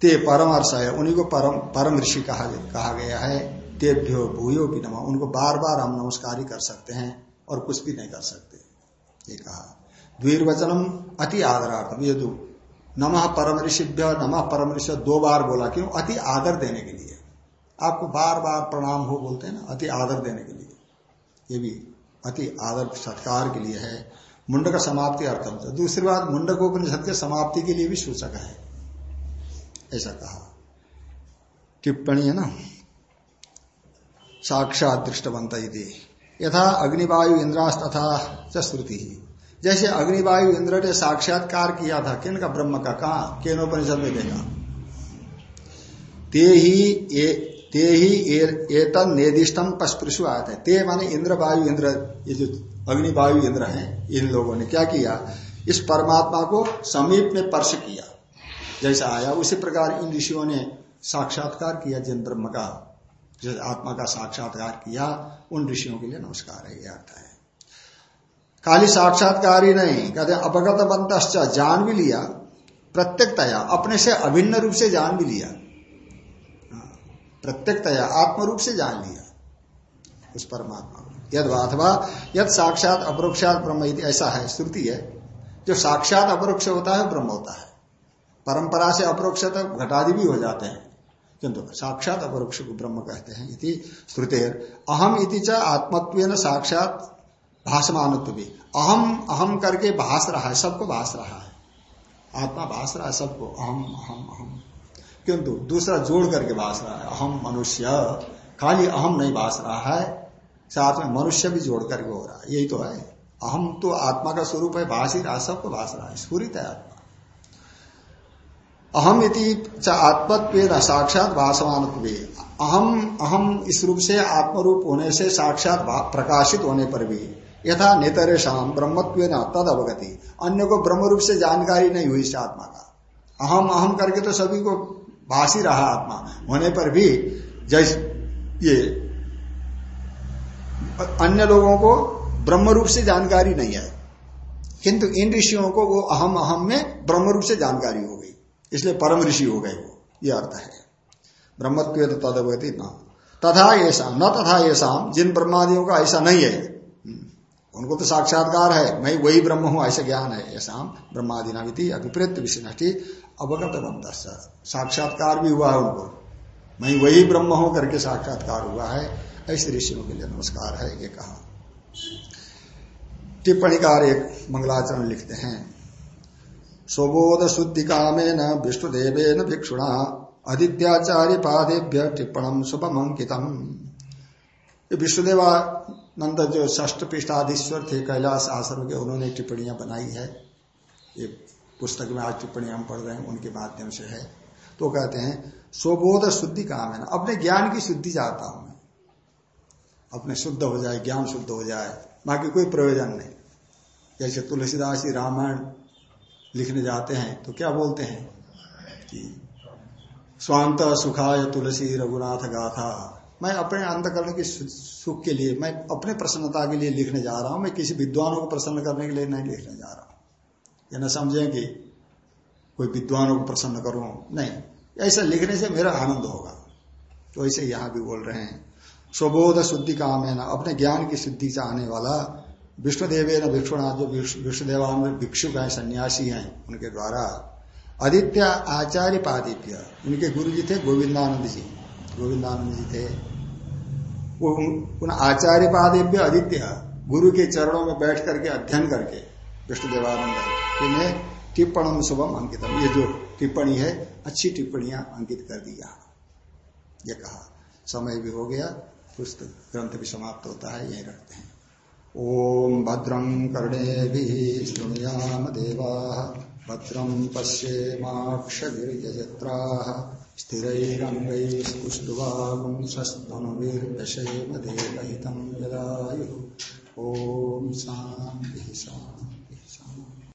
ते परम अर्ष है। उन्हीं को परम परम ऋषि कहा, कहा गया है। तेभ्यो भूयो भी नमा। उनको बार बार हम नमस्कार ही कर सकते हैं और कुछ भी नहीं कर सकते। ये कहा। द्वीर्वचनम अति आदरार्थम। ये दो। नमः परम ऋषिभ्य नमः परम ऋषि दो बार बोला क्यों? अति आदर देने के लिए। आपको बार बार प्रणाम हो बोलते हैं ना, अति आदर देने के लिए। ये भी अति आदर सत्कार के लिए है। मुंड का समाप्ति अर्थम दूसरी बात मुंडक उपनिषद के समाप्ति के लिए भी सूचक है। ऐसा कहा। टिप्पणी है ना? साक्षात दृष्टवंत यथा अग्निवायु इंद्रास तथा च श्रुति। ही जैसे अग्निवायु इंद्र ने साक्षात्कार किया था, किन का ब्रह्म का, कहा? केनोपनिषद में देखा। ते ही ही एतन निर्दिष्टम पस्पृशु आया था ते माने इंद्र वायु इंद्र ये जो अग्नि वायु इंद्र हैं, इन लोगों ने क्या किया? इस परमात्मा को समीप में स्पर्श किया। जैसा आया, उसी प्रकार इन ऋषियों ने साक्षात्कार किया जिन ब्रह्म का। जिस आत्मा का साक्षात्कार किया उन ऋषियों के लिए नमस्कार है यह अर्थ है। खाली साक्षात्कार ही नहीं कहते अपगत बंत जान भी लिया प्रत्येकतया अपने से अभिन्न रूप से जान भी लिया। हाँ, प्रत्येकतया आत्म रूप से जान लिया उस परमात्मा को। यद अथवा यद साक्षात अपरोक्षात ब्रह्म ऐसा है श्रुति है। जो साक्षात अपरोक्ष होता है ब्रह्म होता है। परंपरा से अपरोक्ष तक घटादि भी हो जाते हैं। किंतु साक्षात अपरोक्ष को ब्रह्म कहते हैं इति श्रुतेर। अहम इति च आत्मत्व साक्षात भाषमानत्व भी अहम अहम करके भाष रहा है, सबको भाष रहा है। आत्मा भाष रहा है, सबको। अहम अहम अहम। किंतु दूसरा जोड़ करके भाष रहा है। अहम मनुष्य। खाली अहम नहीं भाष रहा है, साथ में मनुष्य भी जोड़ करके हो रहा है। यही तो है। अहम तो आत्मा का स्वरूप है भाष ही रहा सबको भाष रहा है। स्फूरित है आत्मा। अहम इति आत्मत्व साक्षात भाषमान अहम अहम इस रूप से आत्मरूप होने से साक्षात प्रकाशित होने पर भी। यथा नेतरे शाम ब्रह्मत्व न तद अवगति अन्य को ब्रह्म रूप से जानकारी नहीं हुई इस आत्मा का। अहम अहम करके तो सभी को भाषी रहा आत्मा। होने पर भी जैसे ये अन्य लोगों को ब्रह्म रूप से जानकारी नहीं है। किंतु इन ऋषियों को वो अहम अहम में ब्रह्म रूप से जानकारी हो गई। इसलिए परम ऋषि हो गए वो, ये अर्थ है। ब्रह्मत्व तदवती न तथा ऐसा न तथा ऐसा जिन ब्रह्मादियों का ऐसा नहीं है उनको तो साक्षात्कार है, मैं वही ब्रह्म हूँ, ऐसा ज्ञान है ऐसा ब्रह्मादि नामिति अभिप्रेत विषय अवगत साक्षात्कार भी हुआ है उनको। मैं वही ब्रह्म हूँ, करके साक्षात्कार हुआ है, ऐसे ऋषियों के लिए नमस्कार है, ये कहा। टिप्पणीकार एक मंगलाचरण लिखते हैं। स्वबोध शुद्धि कामे न विष्णुदेवे न भिक्षुणा अदित्याचार्य पादेभ्य टिप्पणम शुभम अंकितम विष्णुदेवानंद जो ष्ठ पृष्ठाधीश्वर थे, कैलाश आश्रम के, उन्होंने टिप्पणियाँ बनाई है। ये पुस्तक में आज टिप्पणियाँ हम पढ़ रहे हैं, उनके माध्यम से है। तो कहते हैं स्वबोध शुद्धि काम है ना अपने ज्ञान की शुद्धि चाहता हूँ मैं। अपने शुद्ध हो जाए, ज्ञान शुद्ध हो जाए, बाकी कोई प्रयोजन नहीं। जैसे तुलसीदास रामायण लिखने जाते हैं तो क्या बोलते हैं? कि स्वांत सुखाय तुलसी रघुनाथ गाथा। मैं अपने अंतकरण की सुख के लिए, मैं अपने प्रसन्नता के लिए लिखने जा रहा हूँ। मैं किसी विद्वानों को प्रसन्न करने के लिए नहीं लिखने जा रहा हूँ। ये न समझे कि कोई विद्वानों को प्रसन्न करूँ। नहीं, ऐसा लिखने से मेरा आनंद होगा। तो ऐसे यहाँ भी बोल रहे हैं, स्वबोध शुद्धि काम है ना अपने ज्ञान की शुद्धि से आने वाला विष्णुदेवे न भिक्षुणा जो विष्णुदेवान भिक्षुक है सन्यासी हैं उनके द्वारा। आदित्य आचार्य पादित्य उनके गुरु जी थे गोविंदानंद जी। गोविंदानंद जी थे। उन आचार्य पादेव्य आदित्य गुरु के चरणों में बैठ करके अध्ययन करके विष्णु देवानंद इन्हें टिप्पणम शुभम अंकितम ये जो टिप्पणी है, अच्छी टिप्पणियाँ अंकित कर दी दिया ये कहा। समय भी हो गया, पुस्तक ग्रंथ भी समाप्त होता है, यही रखते हैं। ओम भद्रं कर्णे भी श्रृणुयाम देवा। भद्रं पश्येमाक्षजत्रा स्थिरैरङ्गैस्तुष्टुवागुंसस्तनुभिर्दशेम देवहितं यदायुः ॐ शान्तिः शान्ति।